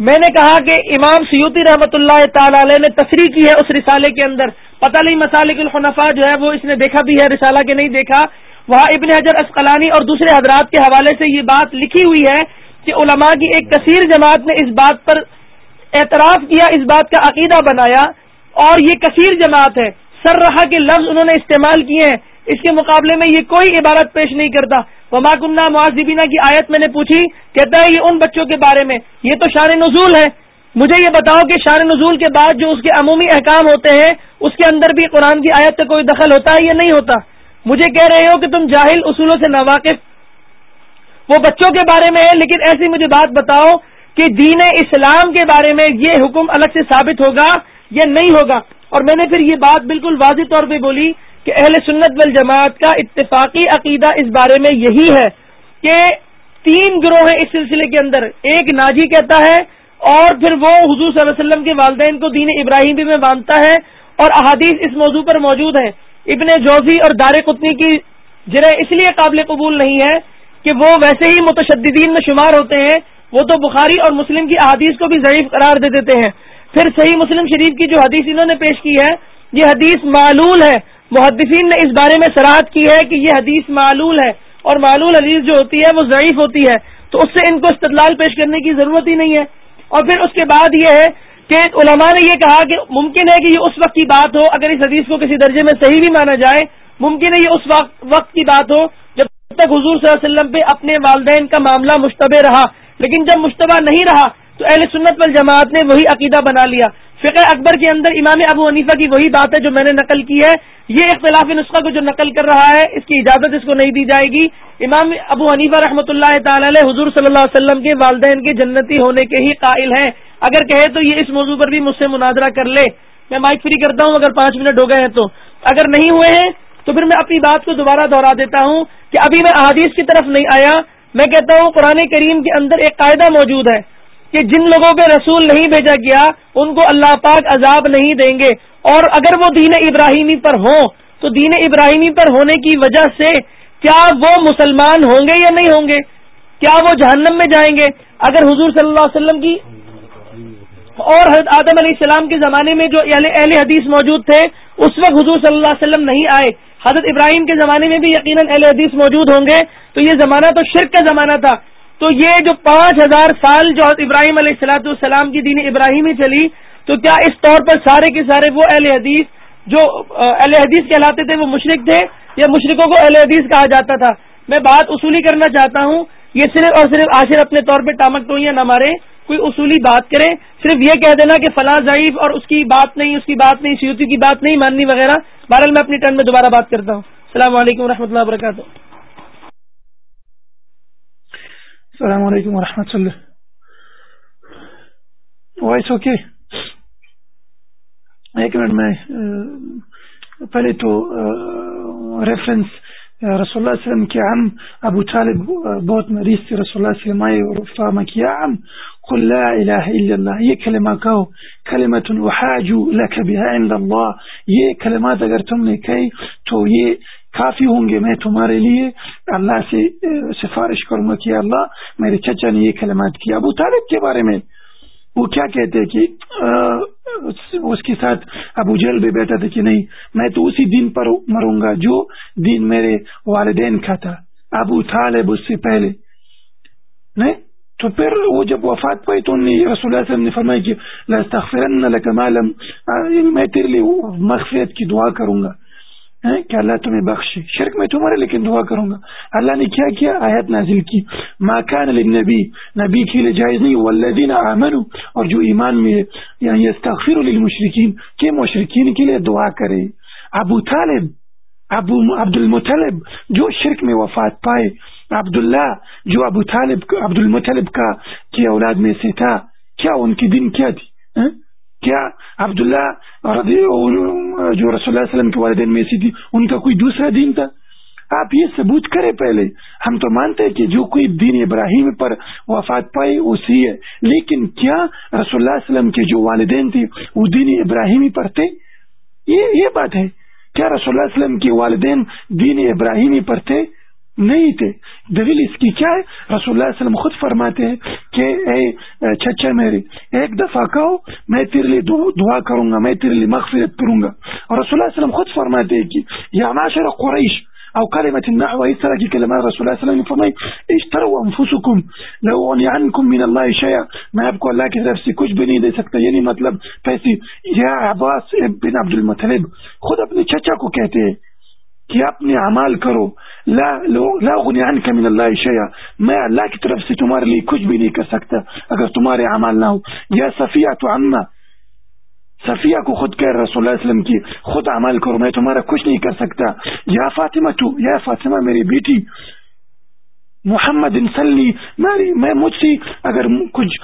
میں نے کہا کہ امام سیوتی رحمۃ اللہ تعالی علیہ نے تصریح کی ہے اس رسالے کے اندر۔ پتہ نہیں مسالک الخنفا جو ہے وہ اس نے دیکھا بھی ہے رسالہ کے نہیں دیکھا۔ وہاں ابن حجر اسقلانی اور دوسرے حضرات کے حوالے سے یہ بات لکھی ہوئی ہے کہ علماء کی ایک کثیر جماعت نے اس بات پر اعتراف کیا، اس بات کا عقیدہ بنایا اور یہ کثیر جماعت ہے۔ سر رہا کے لفظ انہوں نے استعمال کیے ہیں۔ اس کے مقابلے میں یہ کوئی عبارت پیش نہیں کرتا۔ وما کنہ معذبینہ کی آیت میں نے پوچھی، کہتا ہے یہ ان بچوں کے بارے میں۔ یہ تو شان نزول ہے۔ مجھے یہ بتاؤ کہ شان نزول کے بعد جو اس کے عمومی احکام ہوتے ہیں، اس کے اندر بھی قرآن کی آیت سے کوئی دخل ہوتا ہے یا نہیں ہوتا؟ مجھے کہہ رہے ہو کہ تم جاہل اصولوں سے ناواقف۔ وہ بچوں کے بارے میں ہے، لیکن ایسی مجھے بات بتاؤ کہ دین اسلام کے بارے میں یہ حکم الگ سے ثابت ہوگا یا نہیں ہوگا؟ اور میں نے پھر یہ بات بالکل واضح طور پہ بولی کہ اہل سنت والجماعت کا اتفاقی عقیدہ اس بارے میں یہی ہے کہ تین گروہ ہیں اس سلسلے کے اندر، ایک ناجی کہتا ہے اور پھر وہ حضور صلی اللہ علیہ وسلم کے والدین کو دین ابراہیم میں مانتا ہے اور احادیث اس موضوع پر موجود ہے ابن جوزی اور دار قطنی کی جرح اس لیے قابل قبول نہیں ہے کہ وہ ویسے ہی متشددین میں شمار ہوتے ہیں۔ وہ تو بخاری اور مسلم کی احادیث کو بھی ضعیف قرار دے دیتے ہیں۔ پھر صحیح مسلم شریف کی جو حدیث انہوں نے پیش کی ہے، یہ حدیث معلول ہے۔ محدثین نے اس بارے میں سراحت کی ہے کہ یہ حدیث معلول ہے اور معلول حدیث جو ہوتی ہے وہ ضعیف ہوتی ہے، تو اس سے ان کو استدلال پیش کرنے کی ضرورت ہی نہیں ہے۔ اور پھر اس کے بعد یہ ہے کہ علماء نے یہ کہا کہ ممکن ہے کہ یہ اس وقت کی بات ہو، اگر اس حدیث کو کسی درجے میں صحیح بھی مانا جائے، ممکن ہے یہ اس وقت وقت کی بات ہو جب تک حضور صلی اللہ علیہ وسلم پہ اپنے والدین کا معاملہ مشتبہ رہا۔ لیکن جب مشتبہ نہیں رہا، تو اہل سنت وال جماعت نے وہی عقیدہ بنا لیا۔ فقہ اکبر کے اندر امام ابو حنیفہ کی وہی بات ہے جو میں نے نقل کی ہے۔ یہ اختلافی نسخہ کو جو نقل کر رہا ہے، اس کی اجازت اس کو نہیں دی جائے گی۔ امام ابو حنیفہ رحمۃ اللہ تعالی علیہ حضور صلی اللہ علیہ وسلم کے والدین کے جنتی ہونے کے ہی قائل ہیں۔ اگر کہے تو یہ اس موضوع پر بھی مجھ سے مناظرہ کر لے۔ میں مائک فری کرتا ہوں اگر پانچ منٹ ہو گئے ہیں تو۔ اگر نہیں ہوئے ہیں تو پھر میں اپنی بات کو دوبارہ دہرا دیتا ہوں کہ ابھی میں احادیث کی طرف نہیں آیا۔ میں کہتا ہوں قرآن کریم کے اندر ایک قاعدہ موجود ہے۔ کہ جن لوگوں پہ رسول نہیں بھیجا گیا، ان کو اللہ پاک عذاب نہیں دیں گے۔ اور اگر وہ دین ابراہیمی پر ہوں، تو دین ابراہیمی پر ہونے کی وجہ سے کیا وہ مسلمان ہوں گے یا نہیں ہوں گے؟ کیا وہ جہنم میں جائیں گے؟ اگر حضور صلی اللہ علیہ وسلم کی اور حضرت آدم علیہ السلام کے زمانے میں جو اہل حدیث موجود تھے، اس وقت حضور صلی اللہ علیہ وسلم نہیں آئے۔ حضرت ابراہیم کے زمانے میں بھی یقیناً اہل حدیث موجود ہوں گے۔ تو یہ زمانہ تو شرک کا زمانہ تھا۔ تو یہ جو پانچ ہزار سال جو ابراہیم علیہ السلاۃ السلام کی دین ابراہیمی چلی، تو کیا اس طور پر سارے کے سارے وہ اہل حدیث جو اہل حدیث کہلاتے تھے وہ مشرق تھے یا مشرقوں کو اہل حدیث کہا جاتا تھا؟ میں بات اصولی کرنا چاہتا ہوں، یہ صرف اور صرف آخر اپنے طور پہ ٹامک ٹوئیاں نہ مارے کوئی اصولی بات کرے صرف یہ کہہ دینا کہ فلاں ضعیف اور اس کی بات نہیں، اس کی بات نہیں سیوتی کی بات نہیں، ماننی وغیرہ۔ بہرحال میں اپنی ٹرن میں دوبارہ بات کرتا ہوں۔ السلام علیکم و اللہ وبرکاتہ۔ السلام علیکم و اللہ۔ وائس اوکے ایک منٹ میں پہلے تو ریفرنس رسول اللہ علیہ وسلم کے عم ابو طالب بہت مریض تھے، رسول اللہ علیہ وسلم آئے اور فاما کیا عم قل لا الہ الا اللہ، یہ کلمہ کہو کلمت وحاجو لک بها عند اللہ، یہ کلمات اگر تم نے کہی تو یہ کافی ہوں گے میں تمہارے لیے۔ اللہ سے سفارش کروں گا کہ اللہ میرے چچا نے یہ کلمات کیا۔ ابو طالب کے بارے میں وہ کیا کہتے کہ اس کے ساتھ ابو جیل بھی بیٹھا تھا کہ نہیں، میں تو اسی دن پر مروں گا جو دن میرے والدین کا تھا۔ ابو طالب اس سے پہلے۔ نہیں، تو پھر وہ جب وفات پائی تو رسول اللہ وسلم نے فرمایا کہ یعنی میں تیرے لیے مغفرت کی دعا کروں گا۔ کہ اللہ تمہیں بخشے۔ شرک میں تمہارے لیکن دعا کروں گا۔ اللہ نے کیا کیا؟ آیت نازل کی۔ ماکان للنبی۔ نبی کے لیے جائز نہیں۔ والذین آمنوا۔ اور جو ایمان میں یعنی استغفر للمشرکین کے مشرکین کے لیے دعا کرے۔ ابو طالب، ابو عبد المطلب جو شرک میں وفات پائے۔ عبداللہ، جو ابو طالب عبد المطلب کا، کی اولاد میں سے تھا۔ کیا ان کی دن کیا تھی؟ ہاں؟ کیا عبداللہ رضی جو رسول اللہ وسلم کے والدین میں سی تھی، ان کا کوئی دوسرا دین تھا؟ آپ یہ ثبوت کریں پہلے۔ ہم تو مانتے ہیں کہ جو کوئی دین ابراہیم پر وفات پائی، اسی ہے۔ لیکن کیا رسول اللہ وسلم کے جو والدین تھے، وہ دین ابراہیمی پر تھے؟ یہ یہ بات ہے۔ کیا رسول اللہ وسلم کے والدین دین ابراہیمی پر تھے؟ نہیں تھے۔ دلیل اس کی کیا ہے؟ رسول اللہ علیہ وسلم خود فرماتے ہیں کہ اے چچا میرے ایک دفعہ کہو، میں تیرے لیے دعا کروں گا، میں تیرے لیے مغفرت کروں گا۔ اور رسول اللہ علیہ وسلم خود فرماتے ہیں کہ یا معاشر قریش، او کلمت النعوة اس طرح کی کلمات رسول اللہ علیہ وسلم فرمائی، اشتروا انفسکم لو انی عنکم من اللہ شیئا۔ میں آپ کو اللہ کی طرف سے کچھ بھی نہیں دے سکتا یعنی مطلب پیسی یا عباس بن عبد المطلب خود اپنے چچا کو کہتے ہیں کہ اپنے اعمال کرو. لا لا عنك من اللہ شیئا. میں اللہ کی طرف سے تمہارے لیے کچھ بھی نہیں کر سکتا اگر تمہارے اعمال نہ ہو. یا صفیہ تو عما صفیہ کو خود کہہ رسول اللہ علیہ وسلم کی، خود عمل کرو، میں تمہارا کچھ نہیں کر سکتا. یا فاطمہ تو یا فاطمہ میری بیٹی. محمد انسلی میں مجھ سے اگر کچھ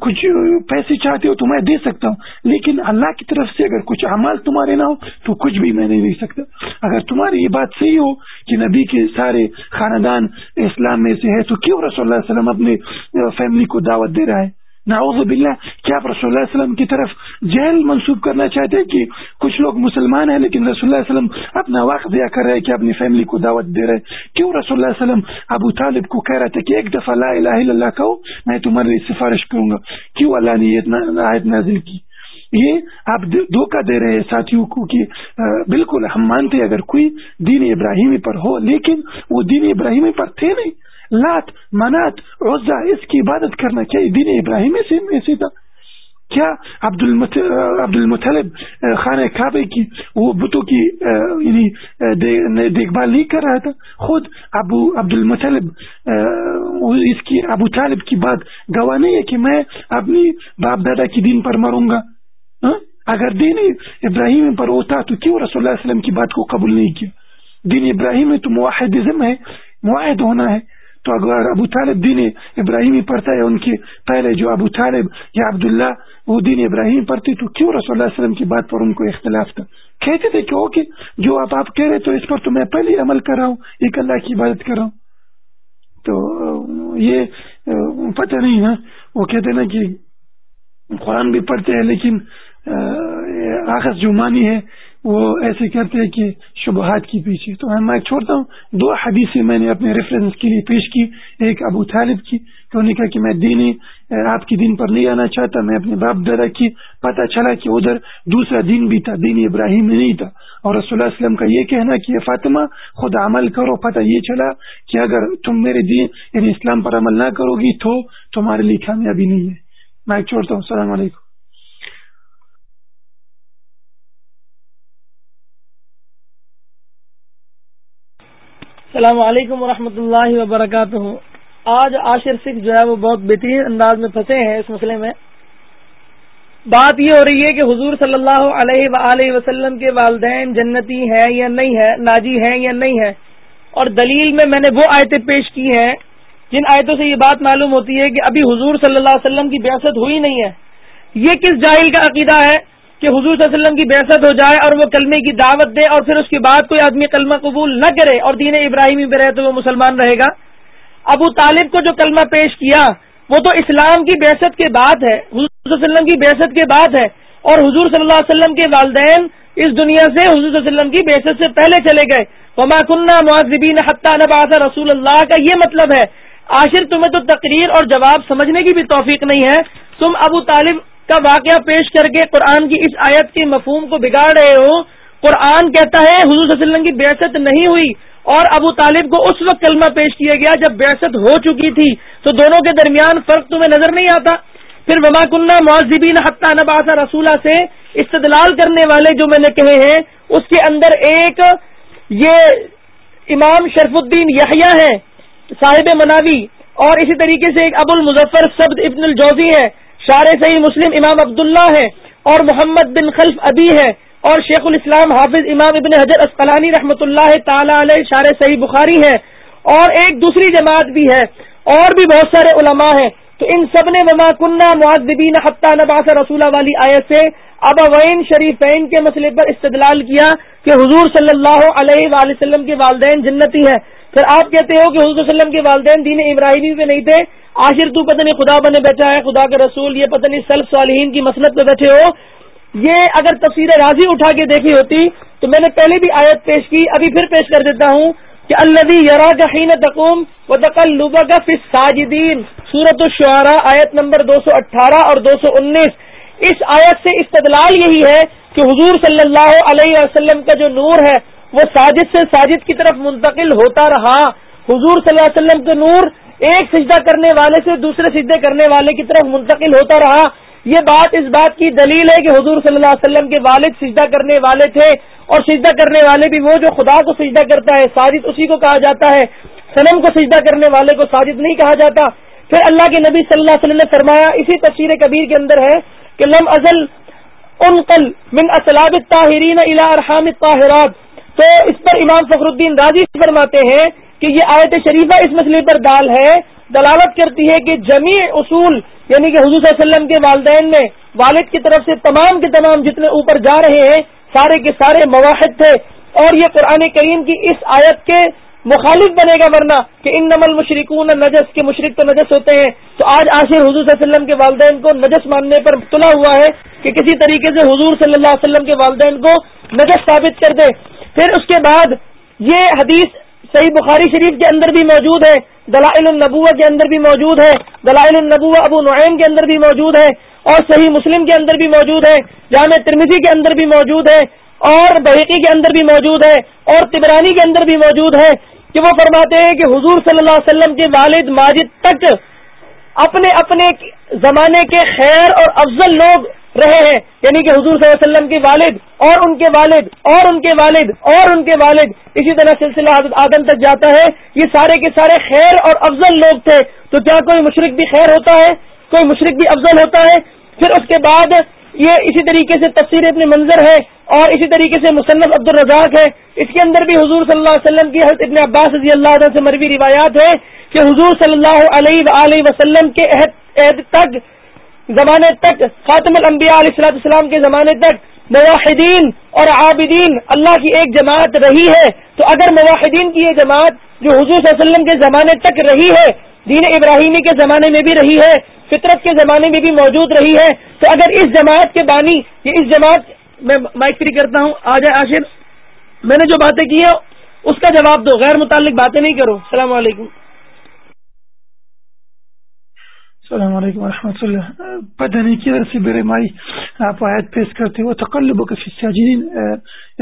کچھ پیسے چاہتے ہو تو میں دے سکتا ہوں۔ لیکن اللہ کی طرف سے اگر کچھ اعمال تمہارے نہ ہو تو کچھ بھی میں نہیں دے سکتا۔ اگر تمہاری یہ بات صحیح ہو کہ نبی کے سارے خاندان اسلام میں سے ہے تو کیوں رسول اللہ علیہ وسلم اپنے فیملی کو دعوت دے رہا ہے؟ نعوذ باللہ، کیا آپ رسول اللہ علیہ وسلم کی طرف جہل منسوخ کرنا چاہتے ہیں کہ کچھ لوگ مسلمان ہیں لیکن رسول اللہ علیہ وسلم اپنا وقت دیا کر رہے کہ اپنی فیملی کو دعوت دے رہے کیوں رسول اللہ علیہ وسلم ابو طالب کو کہہ رہے تھے کہ ایک دفعہ لا الہ الا اللہ کہو، میں تمہارے لیے سفارش کروں گا۔ کیوں اللہ نے یہ آیت نازل کی؟ یہ آپ دھوکہ دے رہے ہیں ساتھیوں کو کہ بالکل ہم مانتے اگر کوئی دین ابراہیمی پر ہو، لیکن وہ دین ابراہیمی پر تھے نہیں۔ لات، منات، عزا، اس کی عبادت کرنا چاہیے دین ابراہیم سے میں تھا۔ کیا عبد عبد المطلب خانہ کعبے کی وہ بتوں کی یعنی دیکھ بھال نہیں کر رہا تھا؟ خود ابو عبد المطلب اس کی ابو طالب کی بات گواہ نہیں ہے کہ میں اپنی باپ دادا کی دین پر مروں گا؟ اگر دین ابراہیم پر ہوتا تو کیوں رسول اللہ علیہ وسلم کی بات کو قبول نہیں کیا؟ دین ابراہیم میں تو معاہدزم ہے معاہد ہونا ہے۔ تو اگر ابو طالب دین ابراہیمی پڑھتا ہے، ان کے پہلے جو ابو طالب یا عبداللہ وہ دین ابراہیم پڑھتے تو کیوں رسول اللہ علیہ وسلم کی بات پر ان کو اختلاف تھا؟ کہتے تھے کہ اوکے جو آپ آپ کہہ رہے تو اس پر تو میں پہلے عمل کر رہا ہوں، ایک اللہ کی عبادت کر رہا ہوں۔ تو یہ پتہ نہیں نا، وہ کہتے نا کہ قرآن بھی پڑھتے ہیں، لیکن آخر جو مانی ہے وہ ایسے کہتے ہیں کہ شبہات کی پیچھے۔ تو میں چھوڑتا ہوں۔ دو حدیثیں میں نے اپنے ریفرنس کے لیے پیش کی۔ ایک ابو طالب کی۔ تو انہوں نے کہا کہ میں دینی آپ کی دین پر نہیں آنا چاہتا۔ میں اپنے باپ دادا کی پتہ چلا کہ ادھر دوسرا دین بھی تھا۔ دین ابراہیم میں نہیں تھا۔ اور رسول اللہ علیہ وسلم کا یہ کہنا کہ فاطمہ، خود عمل کرو۔ پتہ یہ چلا کہ اگر تم میرے دین یعنی اسلام پر عمل نہ کرو گی تو تمہارے لیے کامیابی نہیں ہے۔ میں چھوڑتا ہوں۔ السلام علیکم۔ السلام علیکم ورحمۃ اللہ وبرکاتہ۔ آج عاشر سکھ جو ہے وہ بہت بہترین انداز میں پھنسے ہیں اس مسئلے میں۔ بات یہ ہو رہی ہے کہ حضور صلی اللہ علیہ و وسلم کے والدین جنتی ہیں یا نہیں ہے ناجی ہیں یا نہیں ہے اور دلیل میں میں نے وہ آیتیں پیش کی ہیں، جن آیتوں سے یہ بات معلوم ہوتی ہے کہ ابھی حضور صلی اللہ علیہ وسلم کی بیاست ہوئی نہیں ہے۔ یہ کس جاہل کا عقیدہ ہے؟ کہ حضور صلی اللہ علیہ وسلم کی بحثت ہو جائے اور وہ کلمے کی دعوت دے اور پھر اس کے بعد کوئی آدمی کلمہ قبول نہ کرے اور دین ابراہیمی پہ رہے تو وہ مسلمان رہے گا۔ ابو طالب کو جو کلمہ پیش کیا، وہ تو اسلام کی بحثت کے بعد ہے، حضور صلی اللہ علیہ وسلم کی بحثت کے بعد ہے۔ اور حضور صلی اللہ علیہ وسلم کے والدین اس دنیا سے حضور صلی اللہ علیہ وسلم کی بحثت سے پہلے چلے گئے۔ وما کنہ معذبین حتیٰ نباس رسول اللہ کا یہ مطلب ہے آخر تمہیں تو تقریر اور جواب سمجھنے کی بھی توفیق نہیں ہے۔ تم ابو طالب کا واقعہ پیش کر کے قرآن کی اس آیت کے مفہوم کو بگاڑ رہے ہو۔ قرآن کہتا ہے، حضور صلی اللہ علیہ وسلم کی بیست نہیں ہوئی اور ابو طالب کو اس وقت کلمہ پیش کیا گیا جب بیست ہو چکی تھی۔ تو دونوں کے درمیان فرق تمہیں نظر نہیں آتا؟ پھر وما کنہ معذبین حتہ نباسا رسولہ سے استدلال کرنے والے جو میں نے کہے ہیں، اس کے اندر ایک یہ امام شرف الدین یحییٰ ہے، صاحب مناوی اور اسی طریقے سے ایک ابو المظفر سبد ابن الجوزی ہے۔ شار صحیح مسلم امام عبداللہ ہے اور محمد بن خلف ابی ہے اور شیخ الاسلام حافظ امام ابن حضر اسقلانی رحمۃ اللہ تعالی علیہ شار صحیح بخاری ہے اور ایک دوسری جماعت بھی ہے اور بھی بہت سارے علماء ہیں تو ان سب نے وما کنہ معذبین حتہ نباس رسولہ والی آیت سے ابوین شریفین کے مسئلے پر استدلال کیا کہ حضور صلی اللہ علیہ وآلہ وسلم کے والدین جنتی ہیں پھر آپ کہتے ہو کہ حضور صلی اللہ علیہ وسلم کے والدین دین ابراہیمی پہ نہیں تھے؟ آخر تو پتہ نہیں خدا بنے بیٹھا ہے، خدا کے رسول، یہ پتہ نہیں سلف صالحین کی مسلط پہ بیٹھے ہو۔ یہ اگر تفصیل راضی اٹھا کے دیکھی ہوتی تو میں نے پہلے بھی آیت پیش کی، ابھی پھر پیش کر دیتا ہوں کہ الدی یرا حین تقوم و دقل لبا کا ساجدین سورت الشعرا آیت نمبر دو سو اٹھارہ اور دو سو انیس۔ اس آیت سے استدلال یہی ہے کہ حضور صلی اللہ علیہ وسلم کا جو نور ہے وہ ساجد سے ساجد کی طرف منتقل ہوتا رہا۔ حضور صلی اللہ علیہ وسلم کا نور ایک سجدہ کرنے والے سے دوسرے سجدے کرنے والے کی طرف منتقل ہوتا رہا۔ یہ بات اس بات کی دلیل ہے کہ حضور صلی اللہ علیہ وسلم کے والد سجدہ کرنے والے تھے اور سجدہ کرنے والے بھی وہ جو خدا کو سجدہ کرتا ہے، ساجد اسی کو کہا جاتا ہے۔ سنم کو سجدہ کرنے والے کو ساجد نہیں کہا جاتا۔ پھر اللہ کے نبی صلی اللہ علیہ وسلم نے فرمایا، اسی تفسیر کبیر کے اندر ہے کہ لم ازل ان من اسلاب طاہرین الا ارحام طاہرات تو اس پر امام فخر الدین راضی فرماتے ہیں کہ یہ آیت شریفہ اس مسئلے پر دال ہے، دلالت کرتی ہے کہ جمی اصول یعنی کہ حضور صلی اللہ علیہ وسلم کے والدین میں والد کی طرف سے تمام کے تمام جتنے اوپر جا رہے ہیں، سارے کے سارے مواحد تھے۔ اور یہ قرآن کریم کی اس آیت کے مخالف بنے گا ورنہ کہ ان نمل مشرقون نجس کے مشرق تو نجس ہوتے ہیں۔ تو آج آخر حضور صلی اللہ علیہ وسلم کے والدین کو نجس ماننے پر تلا ہوا ہے کہ کسی طریقے سے حضور صلی اللہ علیہ وسلم کے والدین کو نجس ثابت کر دے۔ پھر اس کے بعد یہ حدیث صحیح بخاری شریف کے اندر بھی موجود ہے، دلائل النبوہ کے اندر بھی موجود ہے، دلائل النبوہ ابو نعیم کے اندر بھی موجود ہے اور صحیح مسلم کے اندر بھی موجود ہے، جامع ترمیزی کے اندر بھی موجود ہے اور بحیقی کے اندر بھی موجود ہے اور تبرانی کے اندر بھی موجود ہے کہ وہ فرماتے ہیں کہ حضور صلی اللہ علیہ وسلم کے والد ماجد تک اپنے اپنے زمانے کے خیر اور افضل لوگ رہے ہیں۔ یعنی کہ حضور صلی اللہ علیہ وسلم کے والد اور ان کے والد اور ان کے والد اور ان کے والد۔ اسی طرح سلسلہ حضرت آدم تک جاتا ہے۔ یہ سارے کے سارے خیر اور افضل لوگ تھے۔ تو کیا کوئی مشرق بھی خیر ہوتا ہے؟ کوئی مشرق بھی افضل ہوتا ہے؟ پھر اس کے بعد یہ اسی طریقے سے تفسیر ابن منظر ہے اور اسی طریقے سے مصنف عبد الرزاق ہے۔ اس کے اندر بھی حضور صلی اللہ علیہ وسلم کی حضرت ابن عباس رضی اللہ عنہ سے مروی روایات ہے کہ حضور صلی اللہ علیہ وآلہ وسلم کے عہد تک زمانے تک خاتم الانبیاء علیہ السلط السلام کے زمانے تک مواحدین اور عابدین اللہ کی ایک جماعت رہی ہے، تو اگر مواحدین کی یہ جماعت جو حضور صلی اللہ علیہ وسلم کے زمانے تک رہی ہے، دین ابراہیمی کے زمانے میں بھی رہی ہے، فطرت کے زمانے میں بھی موجود رہی ہے، تو اگر اس جماعت کے بانی یا اس جماعت میں مائکری کرتا ہوں، آ جائے آشر میں نے جو باتیں کی ہیں، اس کا جواب دو، غیر متعلق باتیں نہیں کرو۔ السلام علیکم۔ السلام علیکم و اللہ. پتہ نہیں کدھر سے میرے مائی آپ آیت پیش کرتے وہ تقلب کفی ساجدین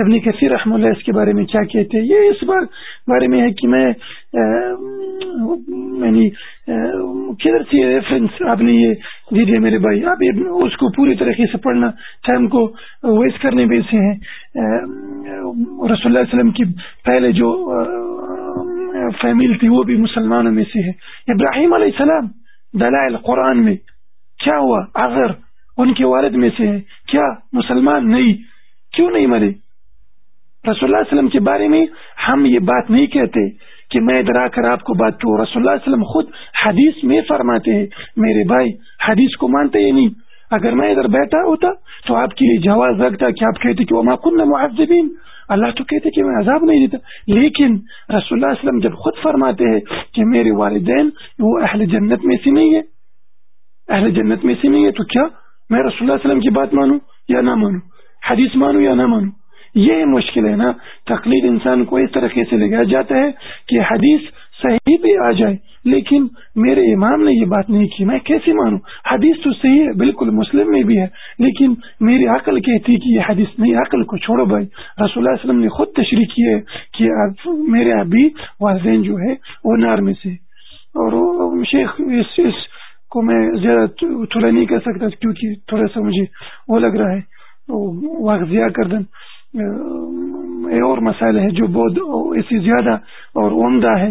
ابن کثیر رحم اللہ اس کے بارے میں کیا کہتے ہیں؟ یہ اس بار بارے میں ہے کہ میں یعنی کدھر سے ریفرنس آپ نے یہ دی دیا میرے بھائی؟ آپ اس کو پوری طریقے سے پڑھنا ٹائم کو ویسٹ کرنے میں سے ہیں. رسول اللہ علیہ وسلم کی پہلے جو فیملی تھی وہ بھی مسلمانوں میں سے ہے. ابراہیم علیہ السلام دلائل قرآن میں. کیا ہوا؟ اگر ان کے والد میں سے کیا مسلمان نہیں؟ کیوں نہیں مرے؟ رسول اللہ علیہ وسلم کے بارے میں ہم یہ بات نہیں کہتے کہ میں ادھر آ کر آپ کو بات کیوں رسول اللہ علیہ وسلم خود حدیث میں فرماتے ہیں، میرے بھائی، حدیث کو مانتے ہی نہیں؟ اگر میں ادھر بیٹھا ہوتا تو آپ کے لیے جواز رکھتا کہ آپ کہتے کہ وہ معذبین اللہ تو کہتے کہ میں عذاب نہیں دیتا۔ لیکن رسول اللہ علیہ وسلم جب خود فرماتے ہیں کہ میرے والدین وہ اہل جنت میں سے نہیں ہے اہل جنت میں سے نہیں ہے تو کیا میں رسول اللہ علیہ وسلم کی بات مانوں یا نہ مانوں؟ حدیث مانوں یا نہ مانوں؟ یہ مشکل ہے نا۔ تقلید انسان کو اس طریقے سے لگایا جاتا ہے کہ حدیث صحیح بھی آ جائے۔ لیکن میرے امام نے یہ بات نہیں کی۔ میں کیسے مانوں؟ حدیث تو صحیح ہے بالکل مسلم میں بھی ہے لیکن میری عقل کہتی کہ یہ حدیث نہیں عقل کو چھوڑو بھائی۔ رسول اللہ علیہ وسلم نے خود تشریح کی ہے کہ میرے ابھی والدین جو ہے وہ نار میں سے۔ اور شیخ اس, اس کو میں زیادہ تھوڑا نہیں کر سکتا کیونکہ تھوڑا سا مجھے وہ لگ رہا ہے۔ واقع کر دیں اور مسائل ہے جو بہت اس سے زیادہ اور عمدہ ہے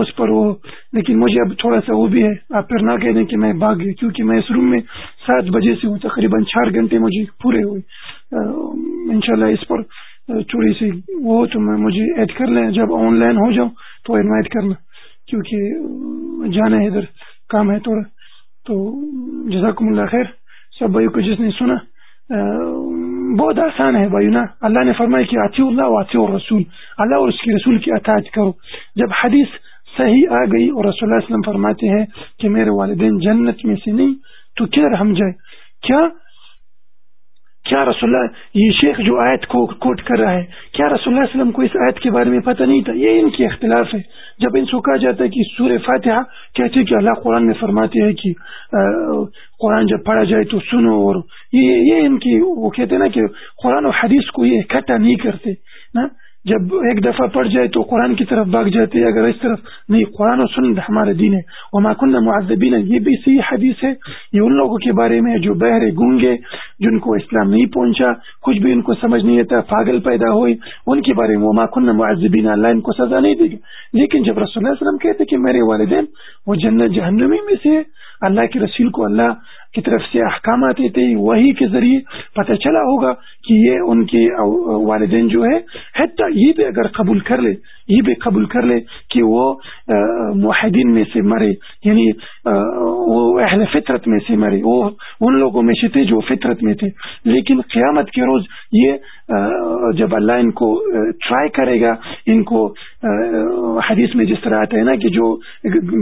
اس پر وہ، لیکن مجھے اب تھوڑا سا وہ بھی ہے۔ آپ پھر نہ کہہ دیں کہ میں بھاگ گئی کیونکہ میں اس روم میں سات بجے سے ہوں، تقریباً چار گھنٹے مجھے پورے ہوئے۔ انشاءاللہ اس پر تھوڑی سی وہ تو میں مجھے ایڈ کر لیں۔ جب آن لائن ہو جاؤں تو انوائٹ کرنا کیونکہ جانا ہے ادھر، کام ہے تھوڑا۔ تو جزاکم اللہ خیر۔ سب بھائی کو جس نے سنا بہت آسان ہے بھائی نا۔ اللہ نے فرمایا کہ آتی اللہ آتی اور رسول اللہ اور اس کے رسول کی اطاعت کرو۔ جب حدیث صحیح آ گئی اور رسول اللہ وسلم فرماتے ہیں کہ میرے والدین جنت میں سے نہیں، تو کدھر ہم جائے کیا کیا رسول اللہ یہ شیخ جو آیت کو کوٹ کر رہا ہے، کیا رسول اللہ وسلم کو اس آیت کے بارے میں پتہ نہیں تھا؟ یہ ان کے اختلاف ہے۔ جب ان کو کہا جاتا ہے کہ سور فاتحہ کہتے کہ اللہ قرآن میں فرماتے ہیں کہ قرآن جب پڑھا جائے تو سنو اور یہ ان کی وہ کہتے ہیں نا کہ قرآن و حدیث کو یہ اکٹھا نہیں کرتے، نا؟ جب ایک دفعہ پڑھ جائے تو قرآن کی طرف بھاگ جاتے اگر اس طرف نہیں، قرآن و سن ہمارے دین ہے۔ وہ ماکن معذبین یہ بھی صحیح حدیث ہے۔ یہ ان لوگوں کے بارے میں جو بہرے گونگے، جن کو اسلام نہیں پہنچا، کچھ بھی ان کو سمجھ نہیں آتا، پاگل پیدا ہوئی ان کے بارے میں وہ ماکن معذبین اللہ ان کو سزا نہیں دے گا۔ لیکن جب رسول اللہ علیہ وسلم کہتے کہ میرے والدین وہ جنت جہنمی میں سے اللہ کے رسول کو اللہ کی طرف سے احکامات تھے وہی کے ذریعے پتہ چلا ہوگا کہ یہ ان کے والدین جو ہے یہ بھی اگر قبول کر لے، یہ بھی قبول کر لے کہ وہ معاہدین میں سے مرے یعنی وہ اہل فطرت میں سے مرے، وہ ان لوگوں میں سے تھے جو فطرت میں تھے۔ لیکن قیامت کے روز یہ جب اللہ ان کو ٹرائی کرے گا، ان کو حدیث میں جس طرح آتا ہے نا کہ جو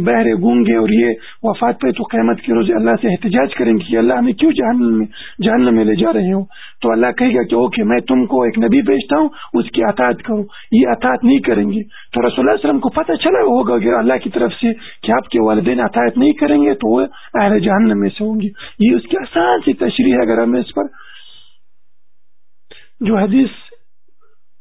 بہرے گونگے اور یہ وفات پہ تو قیامت کے روز اللہ سے احتجاج کریں گے کہ اللہ ہمیں کیوں جہنم میں جہنم میں لے جا رہے ہو؟ تو اللہ کہے گا کہ اوکے، میں تم کو ایک نبی بھیجتا ہوں، اس کی اطاعت کرو یہ اطاعت نہیں کریں گے۔ تو رسول اللہ علیہ وسلم کو پتہ چلا ہوگا کہ اللہ کی طرف سے کہ آپ کے والدین اطاعت نہیں کریں گے تو وہ اہل جہنم میں سے ہوں گے۔ یہ اس کی آسان سی تشریح ہے اگر ہمیں اس پر جو حدیث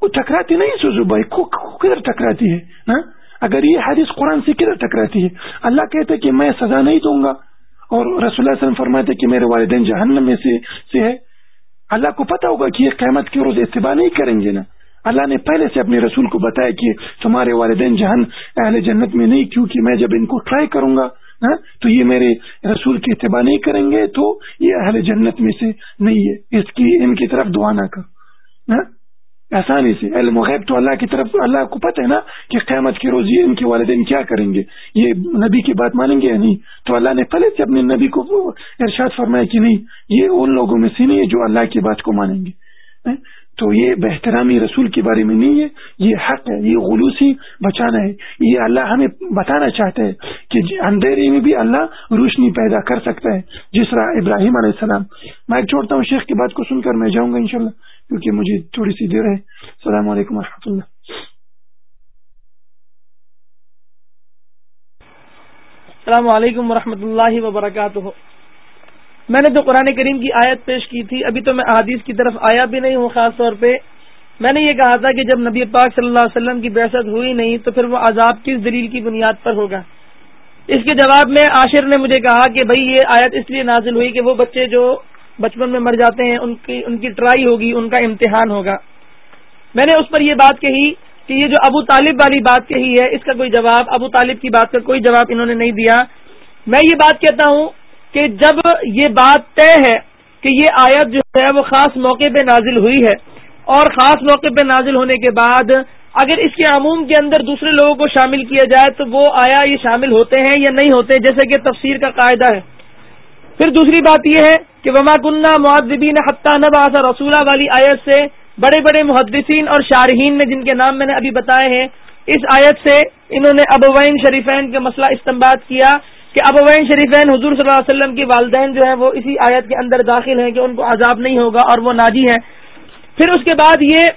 وہ ٹکراتی نہیں سوزو بھائی کدھر ٹکراتی ہے؟ نا اگر یہ حدیث قرآن سے کدھر ٹکراتی ہے؟ اللہ کہتے کہ میں سزا نہیں دوں گا۔ اور رسول اللہ علیہ وسلم فرماتے کہ میرے والدین جہنم میں سے سے ہے۔ اللہ کو پتا ہوگا کہ یہ قیامت کے روز اتباع نہیں کریں گے نا۔ اللہ نے پہلے سے اپنے رسول کو بتایا کہ تمہارے والدین جہن اہل جنت میں نہیں، کیونکہ میں جب ان کو ٹرائی کروں گا ہاں؟ تو یہ میرے رسول کی اتباع نہیں کریں گے، تو یہ اہل جنت میں سے نہیں ہے۔ اس کی ان کی طرف دعا نہ کر ہاں؟ آسانی سے۔ علم غیب تو اللہ کی طرف، اللہ کو پتہ ہے نا کہ قیامت کی روزی ان کے والدین کیا کریں گے۔ یہ نبی کی بات مانیں گے یا نہیں؟ تو اللہ نے پہلے سے اپنے نبی کو ارشاد فرمایا کہ نہیں، یہ ان لوگوں میں سے نہیں ہے جو اللہ کی بات کو مانیں گے۔ تو یہ بہترامی رسول کے بارے میں نہیں ہے، یہ حق ہے، یہ غلوسی بچانا ہے۔ یہ اللہ ہمیں بتانا چاہتے ہیں کہ اندھیرے میں بھی اللہ روشنی پیدا کر سکتا ہے۔ جس طرح ابراہیم علیہ السلام۔ میں چھوڑتا ہوں شیخ کی بات کو سن کر، میں جاؤں گا انشاءاللہ، کیونکہ مجھے تھوڑی سی دیر ہے۔ السلام علیکم و اللہ۔ السلام علیکم ورحمۃ اللہ وبرکاتہ۔ میں نے تو قرآن کریم کی آیت پیش کی تھی، ابھی تو میں احادیث کی طرف آیا بھی نہیں ہوں خاص طور پہ۔ میں نے یہ کہا تھا کہ جب نبی پاک صلی اللہ علیہ وسلم کی بحثت ہوئی نہیں، تو پھر وہ عذاب کس دلیل کی بنیاد پر ہوگا؟ اس کے جواب میں عاشر نے مجھے کہا کہ بھائی، یہ آیت اس لیے نازل ہوئی کہ وہ بچے جو بچپن میں مر جاتے ہیں، ان کی ان کی ٹرائی ہوگی، ان کا امتحان ہوگا۔ میں نے اس پر یہ بات کہی کہ یہ جو ابو طالب والی بات کہی ہے، اس کا کوئی جواب، ابو طالب کی بات کا کوئی جواب انہوں نے نہیں دیا۔ میں یہ بات کہتا ہوں کہ جب یہ بات طے ہے کہ یہ آیت جو ہے وہ خاص موقع پہ نازل ہوئی ہے اور خاص موقع پہ نازل ہونے کے بعد اگر اس کے عموم کے اندر دوسرے لوگوں کو شامل کیا جائے تو وہ آیا یہ شامل ہوتے ہیں یا نہیں ہوتے جیسے کہ تفسیر کا قاعدہ ہے۔ پھر دوسری بات یہ ہے کہ وما کنہ معدبین حتیٰ نب رسولہ والی آیت سے بڑے بڑے محدثین اور شارحین نے جن کے نام میں نے ابھی بتائے ہیں، اس آیت سے انہوں نے ابوین شریفین کا مسئلہ استعمال کیا۔ کہ ابوین شریفین حضور صلی اللہ علیہ وسلم کی والدین جو ہیں وہ اسی آیت کے اندر داخل ہیں کہ ان کو عذاب نہیں ہوگا اور وہ ناجی ہیں۔ پھر اس کے بعد یہ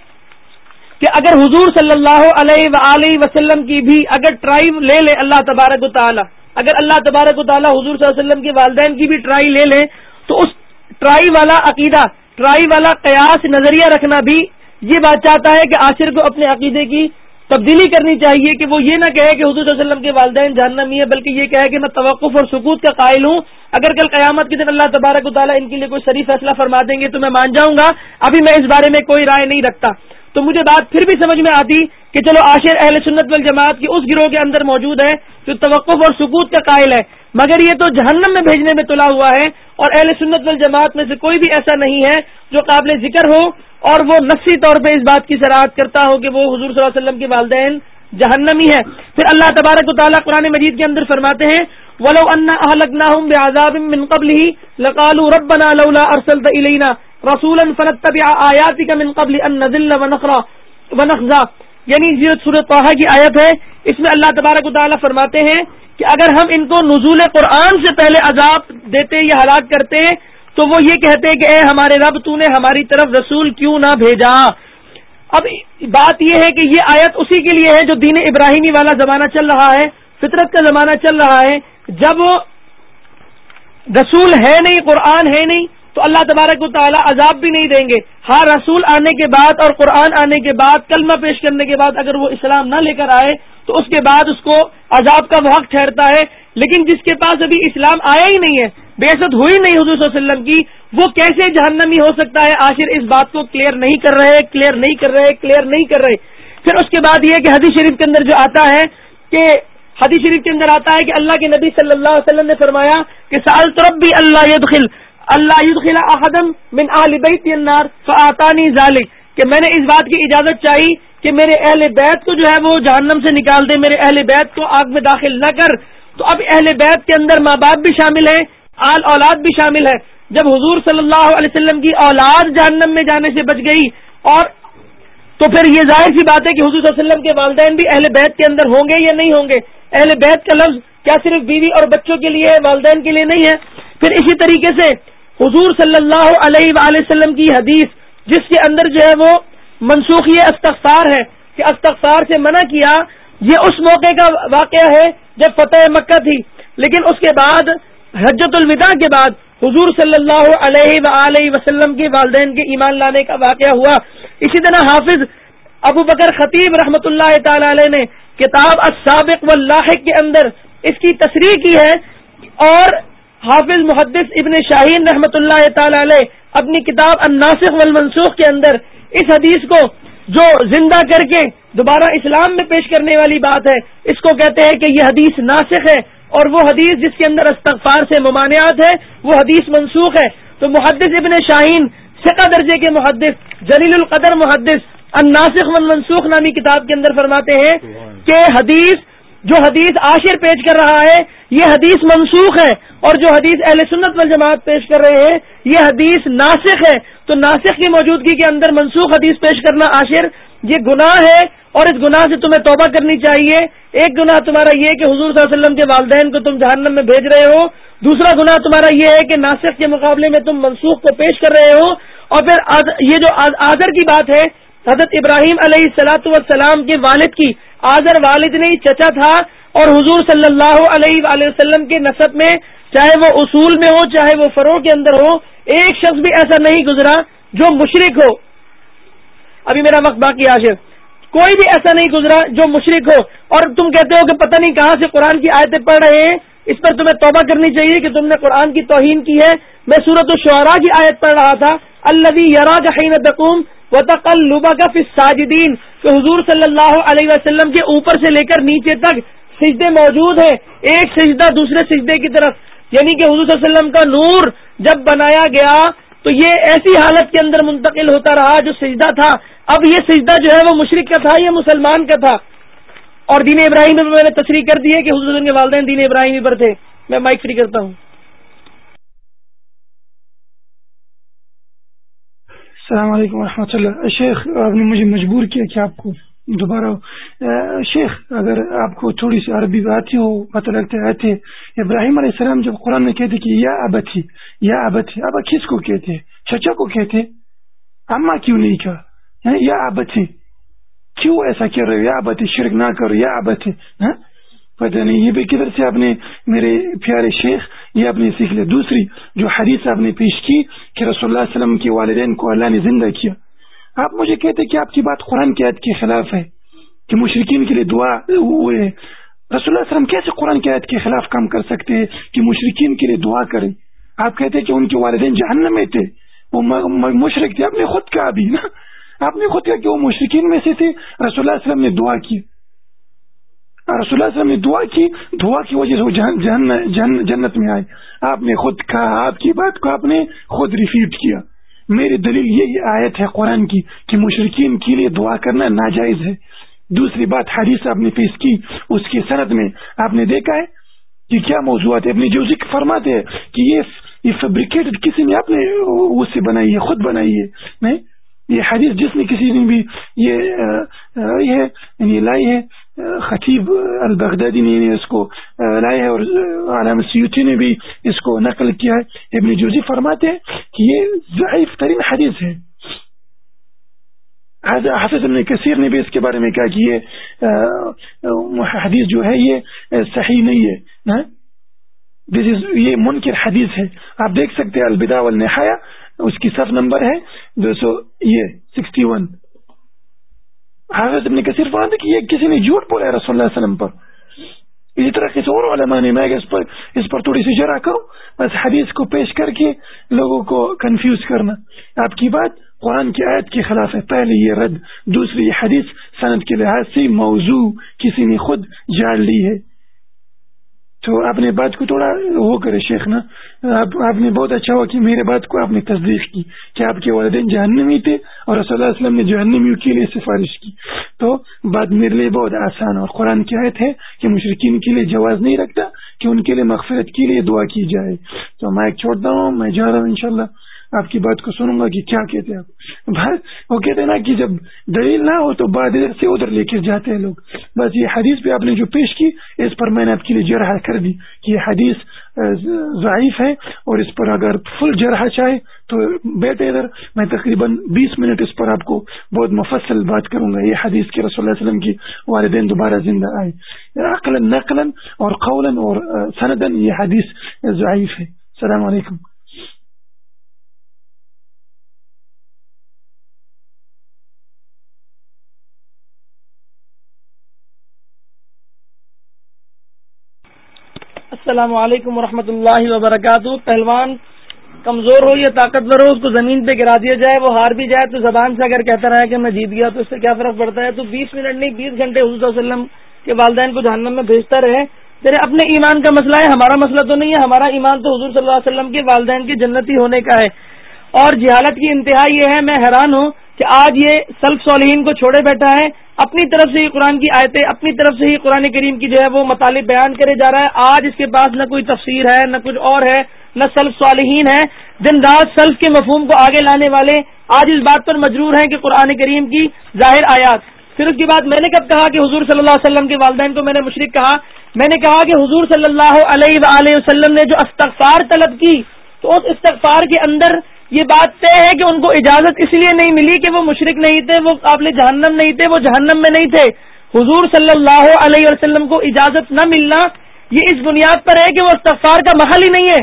کہ اگر حضور صلی اللہ علیہ و وسلم کی بھی اگر ٹرائی لے لے اللہ تبارک و تعالی، اگر اللہ تبارک و تعالی حضور صلی اللہ علیہ وسلم کے والدین کی بھی ٹرائی لے لیں تو اس ٹرائی والا عقیدہ ٹرائی والا قیاس نظریہ رکھنا بھی یہ بات چاہتا ہے کہ عاشر کو اپنے عقیدے کی تبدیلی کرنی چاہیے کہ وہ یہ نہ کہے کہ حضور صلی اللہ علیہ وسلم کے والدین جاننا ہے بلکہ یہ کہے کہ میں توقف اور سکوت کا قائل ہوں۔ اگر کل قیامت کے دن اللہ تبارک و تعالیٰ ان کے لیے کوئی شریف فیصلہ فرما دیں گے تو میں مان جاؤں گا۔ ابھی میں اس بارے میں کوئی رائے نہیں رکھتا۔ تو مجھے بات پھر بھی سمجھ میں آتی کہ چلو عاشر اہل سنت والجماعت کی اس گروہ کے اندر موجود ہے جو توقف اور سکوت کا قائل ہے۔ مگر یہ تو جہنم میں بھیجنے میں تلا ہوا ہے اور اہل سنت والجماعت میں سے کوئی بھی ایسا نہیں ہے جو قابل ذکر ہو اور وہ نفسی طور پہ اس بات کی سراہد کرتا ہو کہ وہ حضور صلی اللہ علیہ وسلم کے والدین جہنمی ہے پھر اللہ تبارک و تعالیٰ قرآن مجید کے اندر فرماتے ہیں، ولو انا من قبل ہی لقالوا ربنا لولا ارسلت الینا رسولا فنتبع آیاتک من قبل ان نذل ونخرا ونخزا یعنی یہ سورۃ طه کی آیت ہے، اس میں اللہ تبارک و تعالیٰ فرماتے ہیں کہ اگر ہم ان کو نزول قرآن سے پہلے عذاب دیتے یا ہلاک کرتے، تو وہ یہ کہتے کہ اے ہمارے رب، تو نے ہماری طرف رسول کیوں نہ بھیجا۔ اب بات یہ ہے کہ یہ آیت اسی کے لیے ہے جو دین ابراہیمی والا زمانہ چل رہا ہے، فطرت کا زمانہ چل رہا ہے۔ جب رسول ہے نہیں، قرآن ہے نہیں تو اللہ تبارک و تعالیٰ عذاب بھی نہیں دیں گے۔ ہاں رسول آنے کے بعد اور قرآن آنے کے بعد، کلمہ پیش کرنے کے بعد اگر وہ اسلام نہ لے کر آئے، تو اس کے بعد اس کو عذاب کا وقت ٹھہرتا ہے۔ لیکن جس کے پاس ابھی اسلام آیا ہی نہیں ہے بےحد ہوئی نہیں حضور صلی اللہ علیہ وسلم کی، وہ کیسے جہنمی ہو سکتا ہے؟ آخر اس بات کو کلیئر نہیں کر رہے کلیئر نہیں کر رہے کلیئر نہیں کر رہے۔ پھر اس کے بعد یہ کہ حدیث شریف کے اندر جو آتا ہے کہ حدیث شریف کے اندر آتا ہے کہ اللہ کے نبی صلی اللہ علیہ وسلم نے فرمایا کہ سال طرف بھی اللہ یدخل۔ اللہ یدخل احدم من آل بیت النار فآتانی ذالک کہ میں نے اس بات کی اجازت چاہی کہ میرے اہل بیت کو جو ہے وہ جہنم سے نکال دے، میرے اہل بیت کو آگ میں داخل نہ کر۔ تو اب اہل بیت کے اندر ماں باپ بھی شامل ہے آل اولاد بھی شامل ہے جب حضور صلی اللہ علیہ وسلم کی اولاد جہنم میں جانے سے بچ گئی اور تو پھر یہ ظاہر سی بات ہے کہ حضور صلی اللہ علیہ وسلم کے والدین بھی اہل بیت کے اندر ہوں گے یا نہیں ہوں گے؟ اہل بیت کا لفظ کیا صرف بیوی اور بچوں کے لیے، والدین کے لیے نہیں ہے؟ پھر اسی طریقے سے حضور صلی اللہ علیہ وآلہ وسلم کی حدیث، جس کے اندر جو ہے وہ منسوخی استغفار ہے کہ استغفار سے منع کیا، یہ اس موقع کا واقعہ ہے جب فتح مکہ تھی۔ لیکن اس کے بعد حجت الوداع کے بعد حضور صلی اللہ علیہ و وسلم کے والدین کے ایمان لانے کا واقعہ ہوا۔ اسی طرح حافظ ابو بکر خطیب رحمۃ اللہ تعالی علیہ نے کتاب السابق واللاحق کے اندر اس کی تصریح کی ہے اور حافظ محدث ابن شاہین رحمۃ اللہ تعالی علیہ اپنی کتاب الناسخ والمنسوخ کے اندر اس حدیث کو جو زندہ کر کے دوبارہ اسلام میں پیش کرنے والی بات ہے اس کو کہتے ہیں کہ یہ حدیث ناسخ ہے اور وہ حدیث جس کے اندر استغفار سے ممانعات ہے وہ حدیث منسوخ ہے۔ تو محدث ابن شاہین سکا درجے کے محدث جلیل القدر محدث الناسخ منسوخ نامی کتاب کے اندر فرماتے ہیں کہ حدیث جو حدیث عاشر پیش کر رہا ہے، یہ حدیث منسوخ ہے، اور جو حدیث اہل سنت والجماعت پیش کر رہے ہیں، یہ حدیث ناسخ ہے۔ تو ناسخ کی موجودگی کے اندر منسوخ حدیث پیش کرنا عاشر، یہ گناہ ہے، اور اس گناہ سے تمہیں توبہ کرنی چاہیے۔ ایک گناہ تمہارا یہ کہ حضور صلی اللہ علیہ وسلم کے والدین کو تم جہنم میں بھیج رہے ہو۔ دوسرا گناہ تمہارا یہ ہے کہ ناسخ کے مقابلے میں تم منسوخ کو پیش کر رہے ہو۔ اور پھر یہ جو آدر کی بات ہے، حضرت ابراہیم علیہ السلاۃ والسلام کے والد کی آزر والد نہیں، چچا تھا اور حضور صلی اللہ علیہ وآلہ وسلم کے نصب میں چاہے وہ اصول میں ہو، چاہے وہ فروغ کے اندر ہو، ایک شخص بھی ایسا نہیں گزرا جو مشرق ہو۔ ابھی میرا وقت باقی آشر کوئی بھی ایسا نہیں گزرا جو مشرق ہو۔ اور تم کہتے ہو کہ پتہ نہیں کہاں سے قرآن کی آیتیں پڑھ رہے ہیں۔ اس پر تمہیں توبہ کرنی چاہیے کہ تم نے قرآن کی توہین کی ہے۔ میں سورت الشعراء کی آیت پڑھ رہا تھا۔ اللہ یار کا دقوم و تقل لبا کا ساجدین کہ حضور صلی اللہ علیہ وسلم کے اوپر سے لے کر نیچے تک سجدے موجود ہیں، ایک سجدہ دوسرے سجدے کی طرف۔ یعنی کہ حضور صلی اللہ علیہ وسلم کا نور جب بنایا گیا، تو یہ ایسی حالت کے اندر منتقل ہوتا رہا جو سجدہ تھا۔ اب یہ سجدہ جو ہے وہ مشرق کا تھا یا مسلمان کا تھا؟ اور دین ابراہیم میں میں نے تصریح کر دی ہے کہ حضور کے والدین دین ابراہیم پر تھے۔ میں مائک فری کرتا ہوں۔ السلام علیکم ورحمۃ اللہ۔ شیخ، آپ نے مجھے مجبور کیا کہ آپ کو دوبارہ شیخ، اگر آپ کو تھوڑی سی عربی آتی ہو، پتہ لگتا ہے آتے ابراہیم علیہ السلام جب قرآن میں کہتے کہ یا ابتھی یا ابتھی ابا کس کو کہتے چچا کو کہتے اما کیوں نہیں کہا؟ یعنی یا ابتھی کیوں ایسا کہہ رہے ہو؟ یا ابتھی شرک نہ کرو، یا ابتھی ہاں؟ پتہ نہیں، یہ بھی کدھر سے آپ نے میرے پیارے شیخ، یہ آپ نے سیکھ لیا۔ دوسری، جو حدیث آپ نے پیش کی کہ رسول اللہ علیہ وسلم کے والدین کو اللہ نے زندہ کیا۔ آپ مجھے کہتے کہ آپ کی بات قرآن کی عید کے خلاف ہے، کہ مشرقین کے لیے دعا ہوئے رسول اللہ علیہ وسلم کیسے قرآن کی عید کے خلاف کام کر سکتے ہیں کہ مشرقین کے لیے دعا کریں؟ آپ کہتے کہ ان کے والدین جہنم میں تھے۔ وہ مشرق تھے۔ آپ نے خود کہا بھی نا۔ آپ نے خود کہا کہ وہ مشرقین میں سے تھے۔ رسول اللہ علیہ وسلم نے دعا کی۔ رسول اللہ علیہ وسلم نے دعا کی دعا کی وجہ سے وہ جنت میں آئے۔ آپ نے خود کہا، آپ کی بات کو آپ نے خود ریفیوٹ کیا۔ میری دلیل یہی آیت ہے قرآن کی کہ مشرقین کے لیے دعا کرنا ناجائز ہے۔ دوسری بات حدیث آپ نے پیش کی، اس کی صنعت میں آپ نے دیکھا ہے کہ کیا موضوعات ہے اپنی جو ذکر فرماتے ہیں کہ یہ فیبریکیٹڈ کسی نے آپ نے اس سے بنائی ہے، خود بنائی ہے۔ نہیں، یہ حدیث جس نے کسی نے بھی یہ ہے یعنی لائی ہے۔ خطیب البغدادی نے اس کو لائے ہے اور علامہ سیوتی نے بھی اس کو نقل کیا ہے۔ ابن جوزی فرماتے ہیں کہ یہ ضعیف ترین حدیث ہے۔ حافظ ابن کثیر نے بھی اس کے بارے میں کہا کہ یہ حدیث جو ہے یہ صحیح نہیں ہے۔ دس از یہ منکر حدیث ہے۔ آپ دیکھ سکتے ہیں البدا والنحایا اس کی صف نمبر ہے دو سو یہ، سکسٹی ون۔ حضرت ابن کثیر فرماتے کہ یہ کسی نے جھوٹ بولا ہے رسول اللہ علیہ وسلم پر۔ اسی طرح کسی اور علماء نے، میں اس پر اس پر تھوڑی سی جرا کروں، بس حدیث کو پیش کر کے لوگوں کو کنفیوز کرنا۔ آپ کی بات قرآن کی آیت کے خلاف ہے، پہلے یہ رد، دوسری یہ حدیث صنعت کے لحاظ سے موضوع کسی نے خود جان لی ہے۔ تو اپنے بات کو تھوڑا وہ کرے شیخ نا آپ نے بہت اچھا ہوا کہ میرے بات کو آپ نے تصدیق کی کہ آپ کے والدین جہنمی تھے اور رسول اللہ علیہ وسلم نے جہنمیوں کے لیے سفارش کی۔ تو بات میرے لیے بہت آسان اور قرآن کی آیت ہے کہ مشرقین کے لیے جواز نہیں رکھتا، کہ ان کے لیے مغفرت کے لیے دعا کی جائے۔ تو میں ایک چھوڑتا ہوں، میں جا رہا ہوں انشاءاللہ۔ آپ کی بات کو سنوں گا کہ کیا کہتے ہیں آپ۔ وہ کہتے ہیں نا کہ جب دلیل نہ ہو تو بعد ادھر سے ادھر لے کے جاتے ہیں لوگ۔ بس یہ حدیث بھی آپ نے جو پیش کی، اس پر میں نے آپ کے لیے جرح کر دی کہ یہ حدیث ضعیف ہے اور اس پر اگر فل جرح چاہے تو بیٹھے ادھر۔ میں تقریباً بیس منٹ اس پر آپ کو بہت مفصل بات کروں گا۔ یہ حدیث کے رسول اللہ علیہ وسلم کی والدین دوبارہ زندہ آئے۔ عقل نقل اور قول اور سندن یہ حدیث ضعیف ہے۔ السلام علیکم۔ السلام علیکم ورحمۃ اللہ وبرکاتہ۔ پہلوان، کمزور ہو یا طاقتور ہو، اس کو زمین پہ گرا دیا جائے، وہ ہار بھی جائے، تو زبان سے اگر کہتا رہا کہ میں جیت گیا تو اس سے کیا فرق پڑتا ہے؟ تو بیس منٹ نہیں، بیس گھنٹے حضور صلی اللہ علیہ وسلم کے والدین کو جہنم میں بھیجتا رہے۔ تیرے اپنے ایمان کا مسئلہ ہے، ہمارا مسئلہ تو نہیں ہے، ہمارا ایمان تو حضور صلی اللہ علیہ وسلم کے والدین کے جنتی ہونے کا ہے۔ اور جہالت کی انتہا یہ ہے، میں حیران ہوں کہ آج یہ سلف صالحین کو چھوڑے بیٹھا ہے۔ اپنی طرف سے ہی قرآن کی آیتیں، اپنی طرف سے ہی قرآن کریم کی جو ہے وہ مطالب بیان کرے جا رہا ہے۔ آج اس کے پاس نہ کوئی تفسیر ہے، نہ کچھ اور ہے، نہ سلف صالحین ہے دن رات سلف کے مفہوم کو آگے لانے والے آج اس بات پر مجرور ہیں کہ قرآن کریم کی ظاہر آیات۔ پھر اس کے بعد میں نے کب کہا کہ حضور صلی اللہ علیہ وسلم کے والدین کو میں نے مشرق کہا؟ میں نے کہا کہ حضور صلی اللہ علیہ وآلہ وسلم نے جو استغفار طلب کی، تو اس استغفار کے اندر یہ بات طے ہے کہ ان کو اجازت اس لیے نہیں ملی کہ وہ مشرق نہیں تھے، وہ قابل جہنم نہیں تھے، وہ جہنم میں نہیں تھے۔ حضور صلی اللہ علیہ وسلم کو اجازت نہ ملنا یہ اس بنیاد پر ہے کہ وہ استغفار کا محل ہی نہیں ہے۔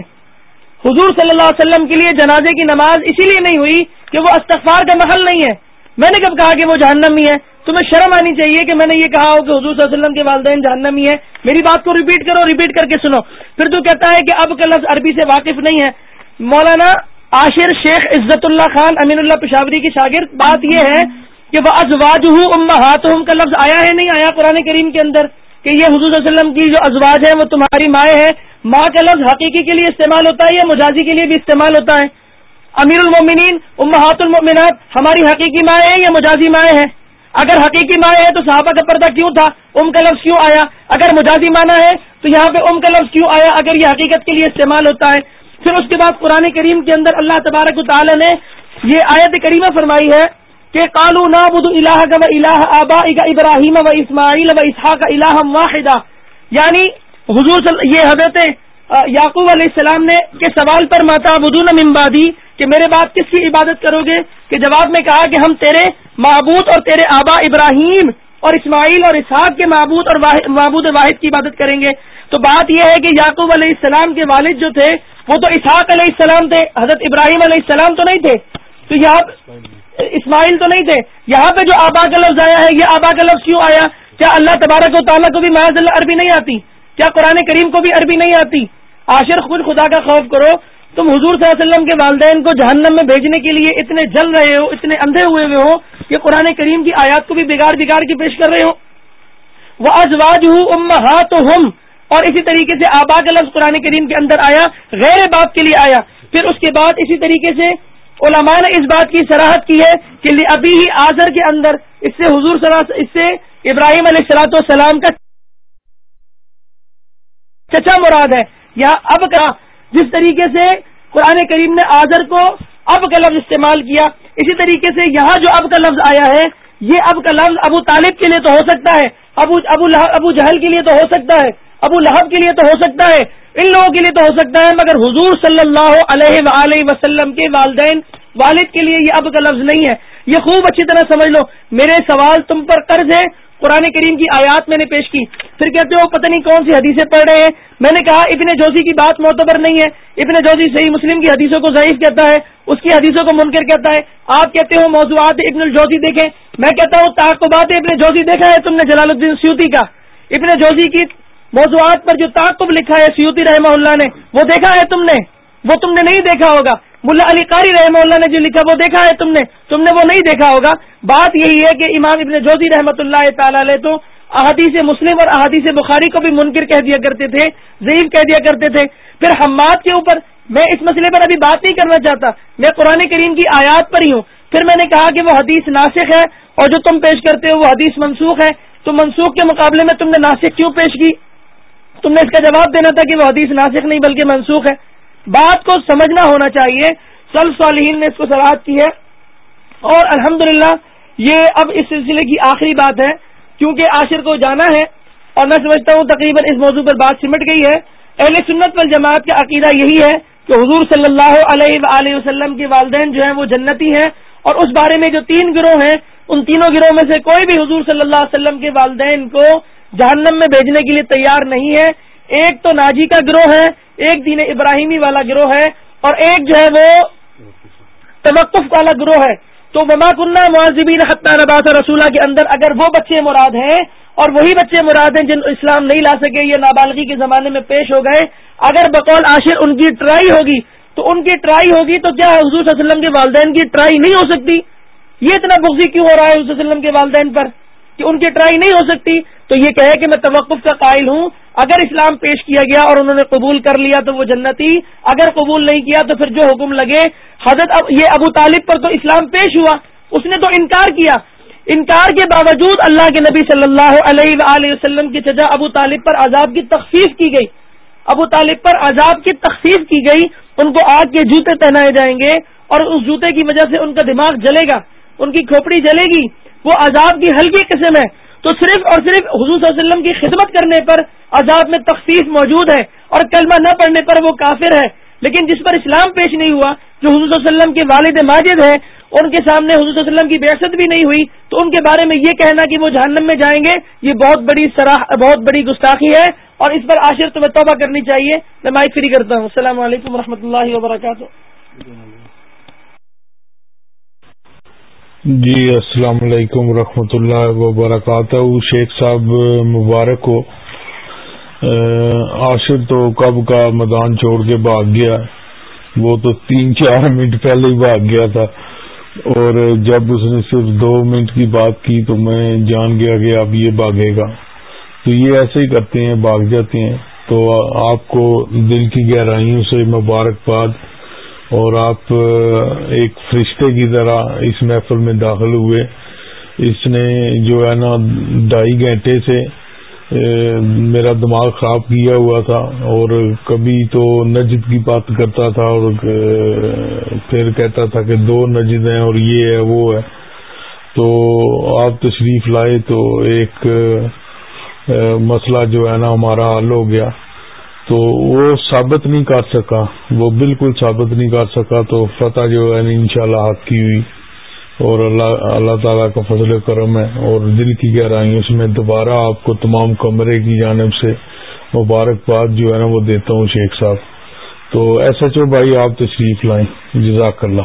حضور صلی اللہ علیہ وسلم کے لیے جنازے کی نماز اسی لیے نہیں ہوئی کہ وہ استغفار کا محل نہیں ہے۔ میں نے کب کہا کہ وہ جہنمی ہے؟ تمہیں شرم آنی چاہیے کہ میں نے یہ کہا ہو کہ حضور صلی اللہ علیہ وسلم کے والدین جہنمی ہے میری بات کو ریپیٹ کرو ریپیٹ کر کے سنو۔ پھر تو کہتا ہے کہ اب کا لفظ عربی سے واقف نہیں ہے۔ مولانا عاشر شیخ عزت اللہ خان امین اللہ پشاوری کی شاگرد. بات یہ ہے کہ وہ ازواج ہوں امہات کا لفظ آیا ہے نہیں آیا قرآن کریم کے اندر کہ یہ حضور صلی اللہ علیہ وسلم کی جو ازواج ہے وہ تمہاری مائیں ہیں؟ ماں کا لفظ حقیقی کے لیے استعمال ہوتا ہے یا مجازی کے لیے بھی استعمال ہوتا ہے؟ امیر المومنین امہات المؤمنات ہماری حقیقی مائیں ہیں یا مجازی مائیں ہیں؟ اگر حقیقی معنی ہے تو صحابہ کا پردہ کیوں تھا؟ ام کا لفظ کیوں آیا؟ اگر مجازی معنی ہے تو یہاں پہ ام کا لفظ کیوں آیا؟ اگر یہ حقیقت کے لیے استعمال ہوتا ہے پھر اس کے بعد قرآن کریم کے اندر اللہ تبارک و تعالی نے یہ آیت کریمہ فرمائی ہے کہ کالو نابود الہ کا و الہ آبا ابراہیم و اسماعیل و اسحاق الہ واحدہ۔ یعنی حضور یہ حضرت یعقوب علیہ السلام نے کے سوال پر ماتا بدون ممبادی کہ میرے بات کس کی عبادت کرو گے؟ کہ جواب میں کہا کہ ہم تیرے معبود اور تیرے آبا ابراہیم اور اسماعیل اور اسحاق کے معبود اور معبود واحد کی عبادت کریں گے۔ تو بات یہ ہے کہ یعقوب علیہ السلام کے والد جو تھے وہ تو اسحاق علیہ السلام تھے، حضرت ابراہیم علیہ السلام تو نہیں تھے، تو یہاں اسماعیل تو نہیں تھے۔ یہاں پہ جو آبا کا لفظ آیا ہے، یہ آبا کا لفظ کیوں آیا؟ کیا اللہ تبارک و تعالیٰ کو بھی محض اللہ عربی نہیں آتی؟ کیا قرآن کریم کو بھی عربی نہیں آتی؟ آشر خود خدا کا خوف کرو۔ تم حضور صلی اللہ علیہ وسلم کے والدین کو جہنم میں بھیجنے کے لیے اتنے جل رہے ہو، اتنے اندھے ہوئے ہوئے ہو کہ قرآن کریم کی آیات کو بھی بگاڑ بگاڑ کے پیش کر رہے ہو۔ وہ ازواج ہوں ہم اور اسی طریقے سے آبا کا لفظ قرآن کریم کے اندر آیا، غیر باپ کے لیے آیا۔ پھر اس کے بعد اسی طریقے سے علماء نے اس بات کی سراہد کی ہے کہ ابھی ہی آزر کے اندر، اس سے حضور اس سے ابراہیم علیہ السلاۃ والسلام کا چچا مراد ہے۔ یا اب کا، جس طریقے سے قرآن کریم نے آزر کو اب کا لفظ استعمال کیا، اسی طریقے سے یہاں جو اب کا لفظ آیا ہے، یہ اب کا لفظ ابو طالب کے لیے تو ہو سکتا ہے، ابو ابو ابو جہل کے لیے تو ہو سکتا ہے۔ ابو لہب کے لیے تو ہو سکتا ہے، ان لوگوں کے لیے تو ہو سکتا ہے، مگر حضور صلی اللہ علیہ وآلہ وسلم کے والدین، والد کے لیے یہ اب کا لفظ نہیں ہے۔ یہ خوب اچھی طرح سمجھ لو، میرے سوال تم پر قرض ہے۔ قرآن کریم کی آیات میں نے پیش کی۔ پھر کہتے ہو، پتہ نہیں کون سی حدیثیں پڑھ رہے ہیں۔ میں نے کہا، ابن جوزی کی بات معتبر نہیں ہے۔ ابن جوزی صحیح مسلم کی حدیثوں کو ضعیف کہتا ہے، اس کی حدیثوں کو منکر کہتا ہے۔ آپ کہتے ہو، موضوعات ابن الجوزی دیکھیں۔ میں کہتا ہوں تعقبات ابن جوزی دیکھا ہے تم نے جلال الدین سیوتی کا۔ ابن جوزی کی موضوعات پر جو تعقب لکھا ہے سیوتی رحمہ اللہ نے، وہ دیکھا ہے تم نے؟ وہ تم نے نہیں دیکھا ہوگا۔ ملا علی قاری رحمہ اللہ نے جو لکھا، وہ دیکھا ہے تم نے؟ تم نے وہ نہیں دیکھا ہوگا۔ بات یہی ہے کہ امام ابن جوزی رحمۃ اللہ تعالی علیہ تو احادیث مسلم اور احادیث بخاری کو بھی منکر کہہ دیا کرتے تھے، ضعیف کہہ دیا کرتے تھے۔ پھر حماد کے اوپر میں اس مسئلے پر ابھی بات نہیں کرنا چاہتا۔ میں قرآن کریم کی آیات پر ہی ہوں۔ پھر میں نے کہا کہ وہ حدیث ناسخ ہے اور جو تم پیش کرتے ہو وہ حدیث منسوخ ہے۔ تو منسوخ کے مقابلے میں تم نے ناسخ کیوں پیش کی؟ تم نے اس کا جواب دینا تھا کہ وہ حدیث ناسخ نہیں بلکہ منسوخ ہے۔ بات کو سمجھنا ہونا چاہیے۔ سل صالحین نے اس کو سراہد کی ہے۔ اور الحمدللہ، یہ اب اس سلسلے کی آخری بات ہے۔ کیونکہ عاشر کو جانا ہے اور میں سمجھتا ہوں تقریباً اس موضوع پر بات سمٹ گئی ہے۔ اہل سنت والجماعت کا عقیدہ یہی ہے کہ حضور صلی اللہ علیہ وآلہ وسلم کے والدین جو ہیں وہ جنتی ہیں۔ اور اس بارے میں جو تین گروہ ہیں، ان تینوں گروہ میں سے کوئی بھی حضور صلی اللہ علیہ وسلم کے والدین کو جہنم میں بھیجنے کے لیے تیار نہیں ہے۔ ایک تو ناجی کا گروہ ہے، ایک دین ابراہیمی والا گروہ ہے، اور ایک جو ہے وہ توقف والا گروہ ہے۔ تو مما کنہ معذبین حتہ نباس رسولہ کے اندر اگر وہ بچے مراد ہیں، اور وہی بچے مراد ہیں جن اسلام نہیں لا سکے، یہ نابالغی کے زمانے میں پیش ہو گئے۔ اگر بقول عاشر ان کی ٹرائی ہوگی، تو ان کی ٹرائی ہوگی تو کیا حضور صلی اللہ علیہ وسلم کے والدین کی ٹرائی نہیں ہو سکتی؟ یہ اتنا بغضی کیوں ہو رہا ہے حضور صلی اللہ علیہ وسلم کے والدین پر کہ ان کی ٹرائی نہیں ہو سکتی؟ تو یہ کہے کہ میں توقف کا قائل ہوں، اگر اسلام پیش کیا گیا اور انہوں نے قبول کر لیا تو وہ جنتی، اگر قبول نہیں کیا تو پھر جو حکم لگے۔ حضرت اب، یہ ابو طالب پر تو اسلام پیش ہوا، اس نے تو انکار کیا۔ انکار کے باوجود اللہ کے نبی صلی اللہ علیہ وآلہ وسلم کی سجا ابو طالب پر عذاب کی تخفیف کی گئی۔ ابو طالب پر عذاب کی تخفیف کی گئی۔ ان کو آگ کے جوتے پہنائے جائیں گے اور اس جوتے کی وجہ سے ان کا دماغ جلے گا، ان کی کھوپڑی جلے گی۔ وہ عذاب کی ہلکی قسم ہے۔ تو صرف اور صرف حضور صلی اللہ علیہ وسلم کی خدمت کرنے پر عذاب میں تخصیص موجود ہے اور کلمہ نہ پڑھنے پر وہ کافر ہے۔ لیکن جس پر اسلام پیش نہیں ہوا، جو حضور صلی اللہ علیہ وسلم کے والد ماجد ہے ان کے سامنے حضور صلی اللہ علیہ وسلم کی بحثت بھی نہیں ہوئی، تو ان کے بارے میں یہ کہنا کہ وہ جہنم میں جائیں گے، یہ بہت بڑی سراہ، بہت بڑی گستاخی ہے اور اس پر آشر تمہیں توبہ کرنی چاہیے۔ میں مائک فری کرتا ہوں۔ السلام علیکم و اللہ وبرکاتہ۔ جی السلام علیکم ورحمۃ اللہ وبرکاتہ۔ شیخ صاحب، مبارک ہو۔ عاشر تو کب کا میدان چھوڑ کے بھاگ گیا۔ وہ تو تین چار منٹ پہلے ہی بھاگ گیا تھا۔ اور جب اس نے صرف دو منٹ کی بات کی تو میں جان گیا کہ اب یہ بھاگے گا۔ تو یہ ایسے ہی کرتے ہیں، بھاگ جاتے ہیں۔ تو آپ کو دل کی گہرائیوں سے مبارکباد۔ اور آپ ایک فرشتے کی طرح اس محفل میں داخل ہوئے۔ اس نے جو ہے نا، ڈھائی گھنٹے سے میرا دماغ خراب کیا ہوا تھا اور کبھی تو نجد کی بات کرتا تھا اور پھر کہتا تھا کہ دو نجد ہیں اور یہ ہے، وہ ہے۔ تو آپ تشریف لائے تو ایک مسئلہ جو ہے نا ہمارا حل ہو گیا۔ تو وہ ثابت نہیں کر سکا۔ وہ بالکل ثابت نہیں کر سکا۔ تو فتح جو ہے ان شاء اللہ حق کی ہوئی۔ اور اللہ اللہ تعالیٰ کا فضل کرم ہے۔ اور دل کی گہرائی اس میں دوبارہ آپ کو تمام کمرے کی جانب سے مبارکباد جو ہے نا، وہ دیتا ہوں شیخ صاحب۔ تو ایس ایچ او بھائی، آپ تشریف لائیں۔ جزاک اللہ۔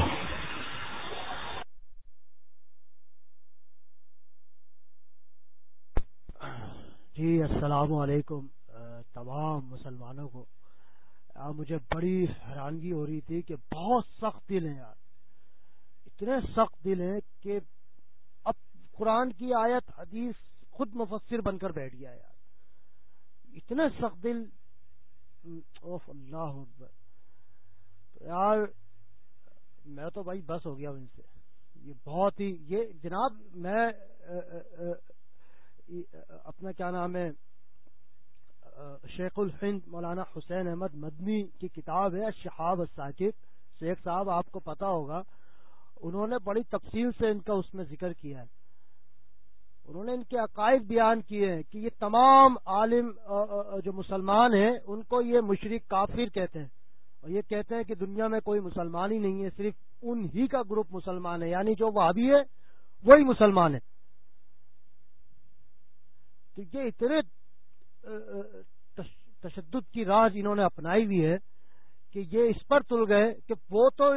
جی السلام علیکم۔ تمام مسلمانوں کو۔ مجھے بڑی حیرانگی ہو رہی تھی کہ بہت سخت دل ہیں یار۔ اتنے سخت دل ہیں کہ اب قرآن کی آیت، حدیث خود مفسر بن کر بیٹھ گیا یار۔ اتنے سخت دل۔ اوف اللہ یار، میں تو بھائی بس ہو گیا ان سے۔ یہ بہت ہی، یہ جناب، میں اپنا کیا نام ہے؟ شیخ الہند مولانا حسین احمد مدنی کی کتاب ہے، شہاب الساکب شیخ صاحب، آپ کو پتا ہوگا، انہوں نے بڑی تفصیل سے ان کا اس میں ذکر کیا ہے۔ انہوں نے ان کے عقائد بیان کیے ہیں کہ یہ تمام عالم جو مسلمان ہیں، ان کو یہ مشرق کافر کہتے ہیں۔ اور یہ کہتے ہیں کہ دنیا میں کوئی مسلمان ہی نہیں ہے، صرف ان ہی کا گروپ مسلمان ہے یعنی جو وہابی ہے، وہی مسلمان ہے۔ تو یہ اتنے تشدد کی راز انہوں نے اپنائی ہوئی ہے کہ یہ اس پر تل گئے کہ وہ تو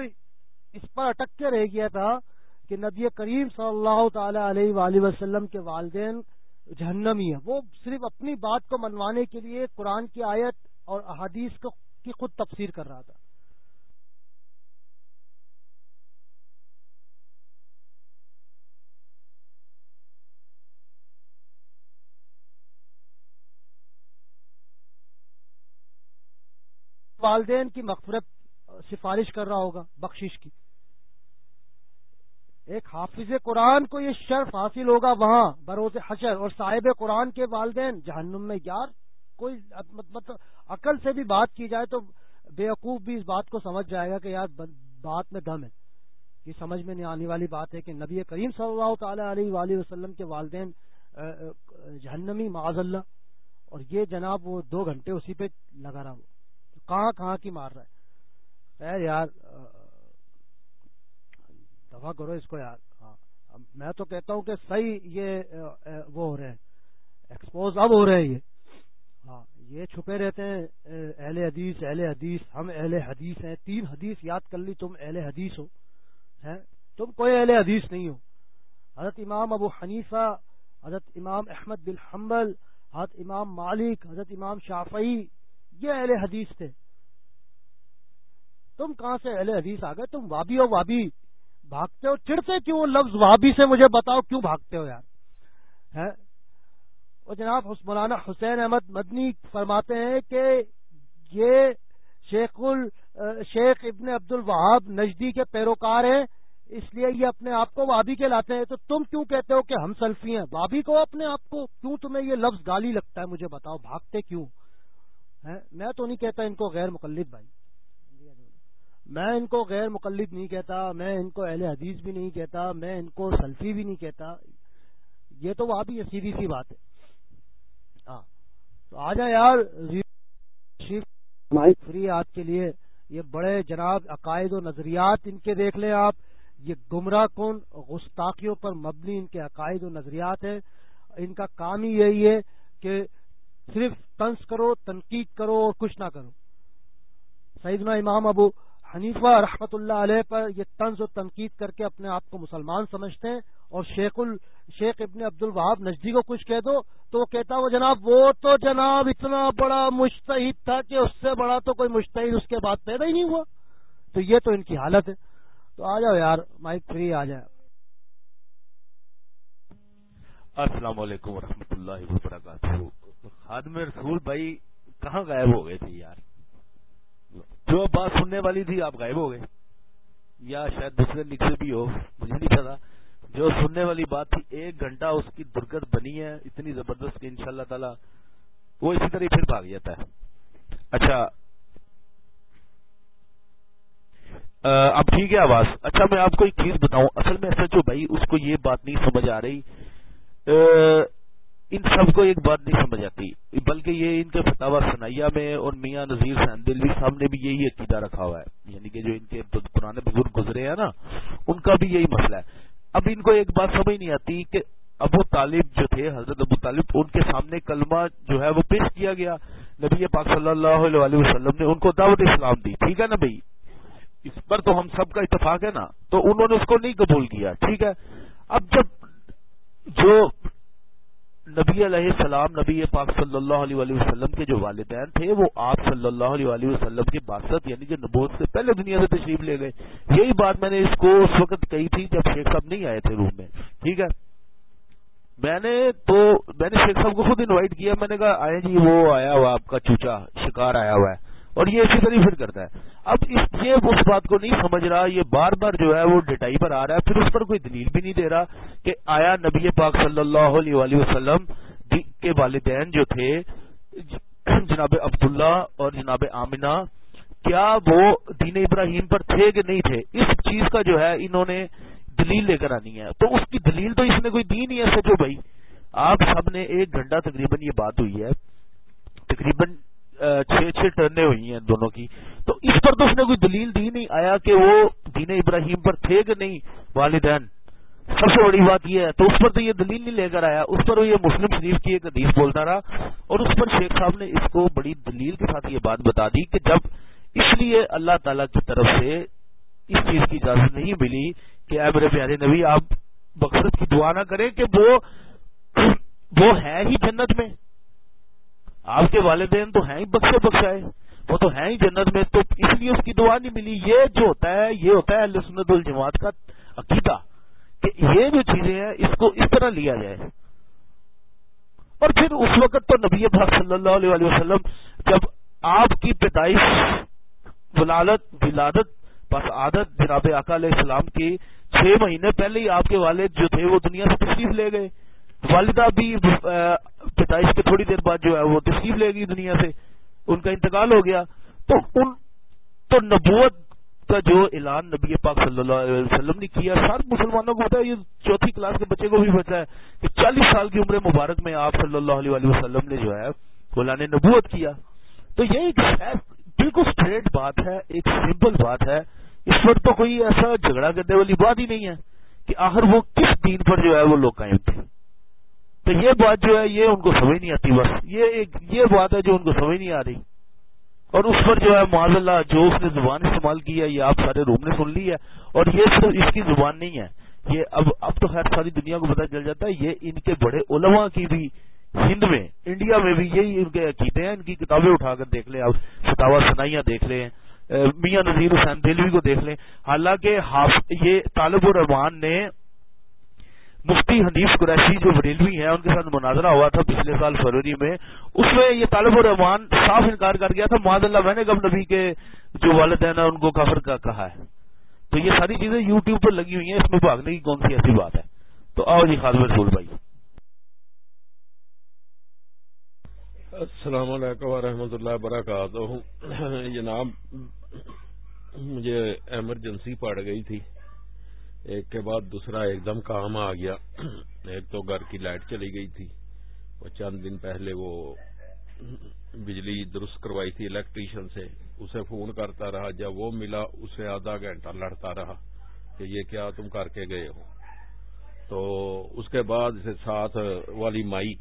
اس پر اٹک کے رہ گیا تھا کہ نبی کریم صلی اللہ تعالی علیہ وآلہ وسلم کے والدین جہنمی ہے وہ صرف اپنی بات کو منوانے کے لیے قرآن کی آیت اور احادیث کی خود تفسیر کر رہا تھا۔ والدین کی مغفرت سفارش کر رہا ہوگا، بخشش کی۔ ایک حافظ قرآن کو یہ شرف حاصل ہوگا وہاں، بروز حشر، اور صاحب قرآن کے والدین، جہنم میں یار، کوئی مطلب عقل سے بھی بات کی جائے تو بیوقوف بھی اس بات کو سمجھ جائے گا کہ یار بات میں دم ہے۔ یہ سمجھ میں نہیں آنے والی بات ہے کہ نبی کریم صلی اللہ تعالی علیہ وآلہ وسلم کے والدین جہنمی معذ اللہ، اور یہ جناب وہ دو گھنٹے اسی پہ لگا رہا وہ کہاں کہاں کی مار رہا ہے؟ خیر یار دفاع کرو اس کو یار ہاں۔ میں تو کہتا ہوں کہ صحیح یہ وہ ہو رہے ہیں۔ ایکسپوز اب ہو رہے ہیں یہ۔ ہاں یہ چھپے رہتے ہیں اہل حدیث اہل حدیث۔ ہم اہل حدیث ہیں۔ تین حدیث یاد کر لی تم، اہل حدیث ہو تم کوئی اہل حدیث نہیں ہو۔ حضرت امام ابو حنیفہ، حضرت امام احمد بن حنبل، حضرت امام مالک، حضرت امام شافعی یہ اہل حدیث تھے۔ تم کہاں سے اہل حدیث آ گئے؟ تم وابی ہو، وابی بھاگتے ہو۔ چڑتے کیوں؟ لفظ وابی سے مجھے بتاؤ کیوں بھاگتے ہو یار؟ وہ جناب مولانا حسین احمد مدنی فرماتے ہیں کہ یہ شیخ ال، شیخ ابن عبد الوہاب نجدی کے پیروکار ہیں، اس لیے یہ اپنے آپ کو وابی کے لاتے ہیں۔ تو تم کیوں کہتے ہو کہ ہم سلفی ہیں؟ وابی کو اپنے آپ کو، کیوں تمہیں یہ لفظ گالی لگتا ہے مجھے بتاؤ؟ بھاگتے کیوں؟ میں تو نہیں کہتا ان کو غیر مقلد بھائی۔ میں ان کو غیر مقلد نہیں کہتا میں ان کو اہل حدیث بھی نہیں کہتا میں ان کو سلفی بھی نہیں کہتا۔ یہ تو وہاں بھی سیدھی سی بات ہے۔ ہاں۔ تو آ جائیں یار فری آپ کے لیے۔ یہ بڑے جناب عقائد و نظریات ان کے دیکھ لیں آپ۔ یہ گمراہ کن گستاخیوں پر مبنی ان کے عقائد و نظریات ہیں۔ ان کا کام ہی یہی ہے کہ صرف تنس کرو، تنقید کرو اور کچھ نہ کرو۔ سیدنا امام ابو حنیفہ رحمت اللہ علیہ پر یہ طنز و تنقید کر کے اپنے آپ کو مسلمان سمجھتے ہیں اور شیخ ال، شیخ ابن عبد الوہاب نجدی کو کچھ کہہ دو تو وہ کہتا وہ جناب، وہ تو جناب اتنا بڑا مشتحد تھا کہ اس سے بڑا تو کوئی مشتحد اس کے بعد پیدا ہی نہیں ہوا۔ تو یہ تو ان کی حالت ہے۔ تو آ جاؤ یار، مائک فری آ جائے۔ السلام علیکم ورحمۃ اللہ وبرکاتہ۔ خادم رسول بھائی کہاں غائب ہو گئے تھے یار؟ جو بات سننے والی تھی آپ غائب ہو گئے۔ یا شاید دوسرے لکھے بھی ہو، مجھے نہیں پتا۔ جو سننے والی بات تھی، ایک گھنٹہ اس کی درگت بنی ہے، اتنی زبردست کہ انشاءاللہ تعالی وہ اسی طرح پھر بھاگ جاتا ہے۔ اچھا۔ اب ٹھیک ہے آواز۔ اچھا میں آپ کو ایک چیز بتاؤں۔ اصل میں ایسا جو بھائی، اس کو یہ بات نہیں سمجھ آ رہی۔ ان سب کو ایک بات نہیں سمجھ آتی، بلکہ یہ ان کے فتح سنیا میں اور میاں نذیر سین دلوی صاحب نے بھی یہی عقیدہ رکھا ہوا ہے۔ یعنی کہ جو ان کے پرانے بزرگ گزرے ہیں نا، ان کا بھی یہی مسئلہ ہے۔ اب ان کو ایک بات سمجھ نہیں آتی کہ ابو طالب جو تھے، حضرت ابو طالب، ان کے سامنے کلمہ جو ہے وہ پیش کیا گیا۔ نبی پاک صلی اللہ علیہ وسلم نے ان کو دعوت اسلام دی۔ ٹھیک ہے نا بھائی؟ اس پر تو ہم سب کا اتفاق ہے نا۔ تو انہوں نے اس کو نہیں قبول کیا۔ ٹھیک ہے؟ اب جب جو نبی علیہ السلام، نبی پاک صلی اللہ علیہ وسلم کے جو والدین تھے، وہ آپ صلی اللہ علیہ وسلم کے باسط یعنی کہ نبوت سے پہلے دنیا سے تشریف لے گئے۔ یہی بات میں نے اس کو اس وقت کہی تھی جب شیخ صاحب نہیں آئے تھے روم میں۔ ٹھیک ہے؟ میں نے تو میں نے شیخ صاحب کو خود انوائٹ کیا، میں نے کہا، آئے جی وہ آیا ہوا آپ کا چوچا، شکار آیا ہوا ہے۔ اور یہ اسی طرح پھر کرتا ہے۔ اب اس یہ اس بات کو نہیں سمجھ رہا، یہ بار بار جو ہے وہ ڈٹائی پر آ رہا ہے، پھر اس پر کوئی دلیل بھی نہیں دے رہا کہ آیا نبی پاک صلی اللہ علیہ وسلم کے والدین جو تھے، جناب عبداللہ اور جناب آمنہ، کیا وہ دین ابراہیم پر تھے کہ نہیں تھے؟ اس چیز کا جو ہے انہوں نے دلیل لے کر آنی ہے۔ تو اس کی دلیل تو اس نے کوئی دی نہیں ہے، سچو بھائی۔ آپ سب نے ایک گھنٹہ تقریباً یہ بات ہوئی ہے، تقریباً چھ چھ ٹرنیں ہوئی ہیں دونوں کی۔ تو اس پر تو اس نے کوئی دلیل دی نہیں، آیا کہ وہ دین ابراہیم پر تھے کہ نہیں؟ والدین۔ سب سے بڑی بات یہ ہے، تو اس پر تو یہ دلیل نہیں لے کر آیا، اس پر وہ یہ مسلم شریف کی ایک حدیث بولتا رہا، اور اس پر شیخ صاحب نے اس کو بڑی دلیل کے ساتھ یہ بات بتا دی کہ جب اس لیے اللہ تعالی کی طرف سے اس چیز کی اجازت نہیں ملی کہ اے میرے پیارے نبی، آپ بخرت کی دعا نہ کریں کہ وہ وہ ہے ہی جنت میں۔ آپ کے والدین تو ہیں ہی بخشے بخشائے، وہ تو ہیں ہی جنت میں، تو اس لیے اس کی دعا نہیں ملی۔ یہ جو ہوتا ہے، یہ ہوتا ہے اللہ سنت الجماعت کا عقیدہ کہ یہ جو چیزیں ہیں، اس کو اس طرح لیا جائے۔ اور پھر اس وقت تو نبی بھاگ صلی اللہ علیہ وسلم جب آپ کی پیدائش، ولادت ولادت بس عادت جناب آقا علیہ السلام کی چھ مہینے پہلے ہی آپ کے والد جو تھے، وہ دنیا سے تشریف لے گئے۔ والدہ بھی پیدائش کے تھوڑی دیر بعد جو ہے وہ تشریف لے گئی دنیا سے، ان کا انتقال ہو گیا۔ تو ان، تو نبوت کا جو اعلان نبی پاک صلی اللہ علیہ وسلم نے کیا، سارے مسلمانوں کو بتایا یہ چوتھی کلاس کے بچے کو بھی پتا ہے کہ چالیس سال کی عمر مبارک میں آپ صلی اللہ علیہ وسلم نے جو ہے اعلان نبوت کیا۔ تو یہ ایک بالکل اسٹریٹ بات ہے، ایک سمپل بات ہے۔ اس پر تو کوئی ایسا جھگڑا کرنے والی بات ہی نہیں ہے کہ آخر وہ کس دین پر جو ہے وہ لوگ قائم تھے۔ تو یہ بات جو ہے، یہ ان کو سمجھ نہیں آتی، بس یہ ایک، یہ بات ہے جو ان کو سمجھ نہیں آ رہی۔ اور اس پر جو ہے، معاذ اللہ، جو اس نے زبان استعمال کی ہے، یہ آپ سارے روم نے سن لی ہے۔ اور یہ صرف اس کی زبان نہیں ہے۔ یہ اب اب تو خیر ساری دنیا کو پتہ چل جاتا ہے، یہ ان کے بڑے علماء کی بھی، ہند میں، انڈیا میں بھی یہی ان کے عقیدے ہیں۔ ان کی کتابیں اٹھا کر دیکھ لیں، آپ ستاوا سنائیاں دیکھ لیں۔ میاں نذیر حسین دلوی کو دیکھ لیں۔ حالانکہ یہ طالب الرحمان نے مفتی حنیف قریشی جو بریلوی ہیں، ان کے ساتھ مناظرہ ہوا تھا پچھلے سال فروری میں۔ اس میں یہ طالب الرحمان صاف انکار کر گیا تھا معذ اللہ، میں نے کب نبی کے جو والدین ہیں، ان کو کفر کا کہا ہے۔ تو یہ ساری چیزیں یوٹیوب پر لگی ہوئی ہیں، اس میں بھاگنے کی کون سی ایسی بات ہے۔ تو آؤ جی خاص رسول بھائی۔ السلام علیکم ورحمۃ اللہ وبرکاتہ۔ جناب، مجھے ایمرجنسی پڑ گئی تھی۔ ایک کے بعد دوسرا ایک دم کام آ گیا۔ ایک تو گھر کی لائٹ چلی گئی تھی۔ اور چند دن پہلے وہ بجلی درست کروائی تھی الیکٹریشین سے۔ اسے فون کرتا رہا۔ جب وہ ملا، اسے آدھا گھنٹہ لڑتا رہا کہ یہ کیا تم کر کے گئے ہو۔ تو اس کے بعد ساتھ والی مائی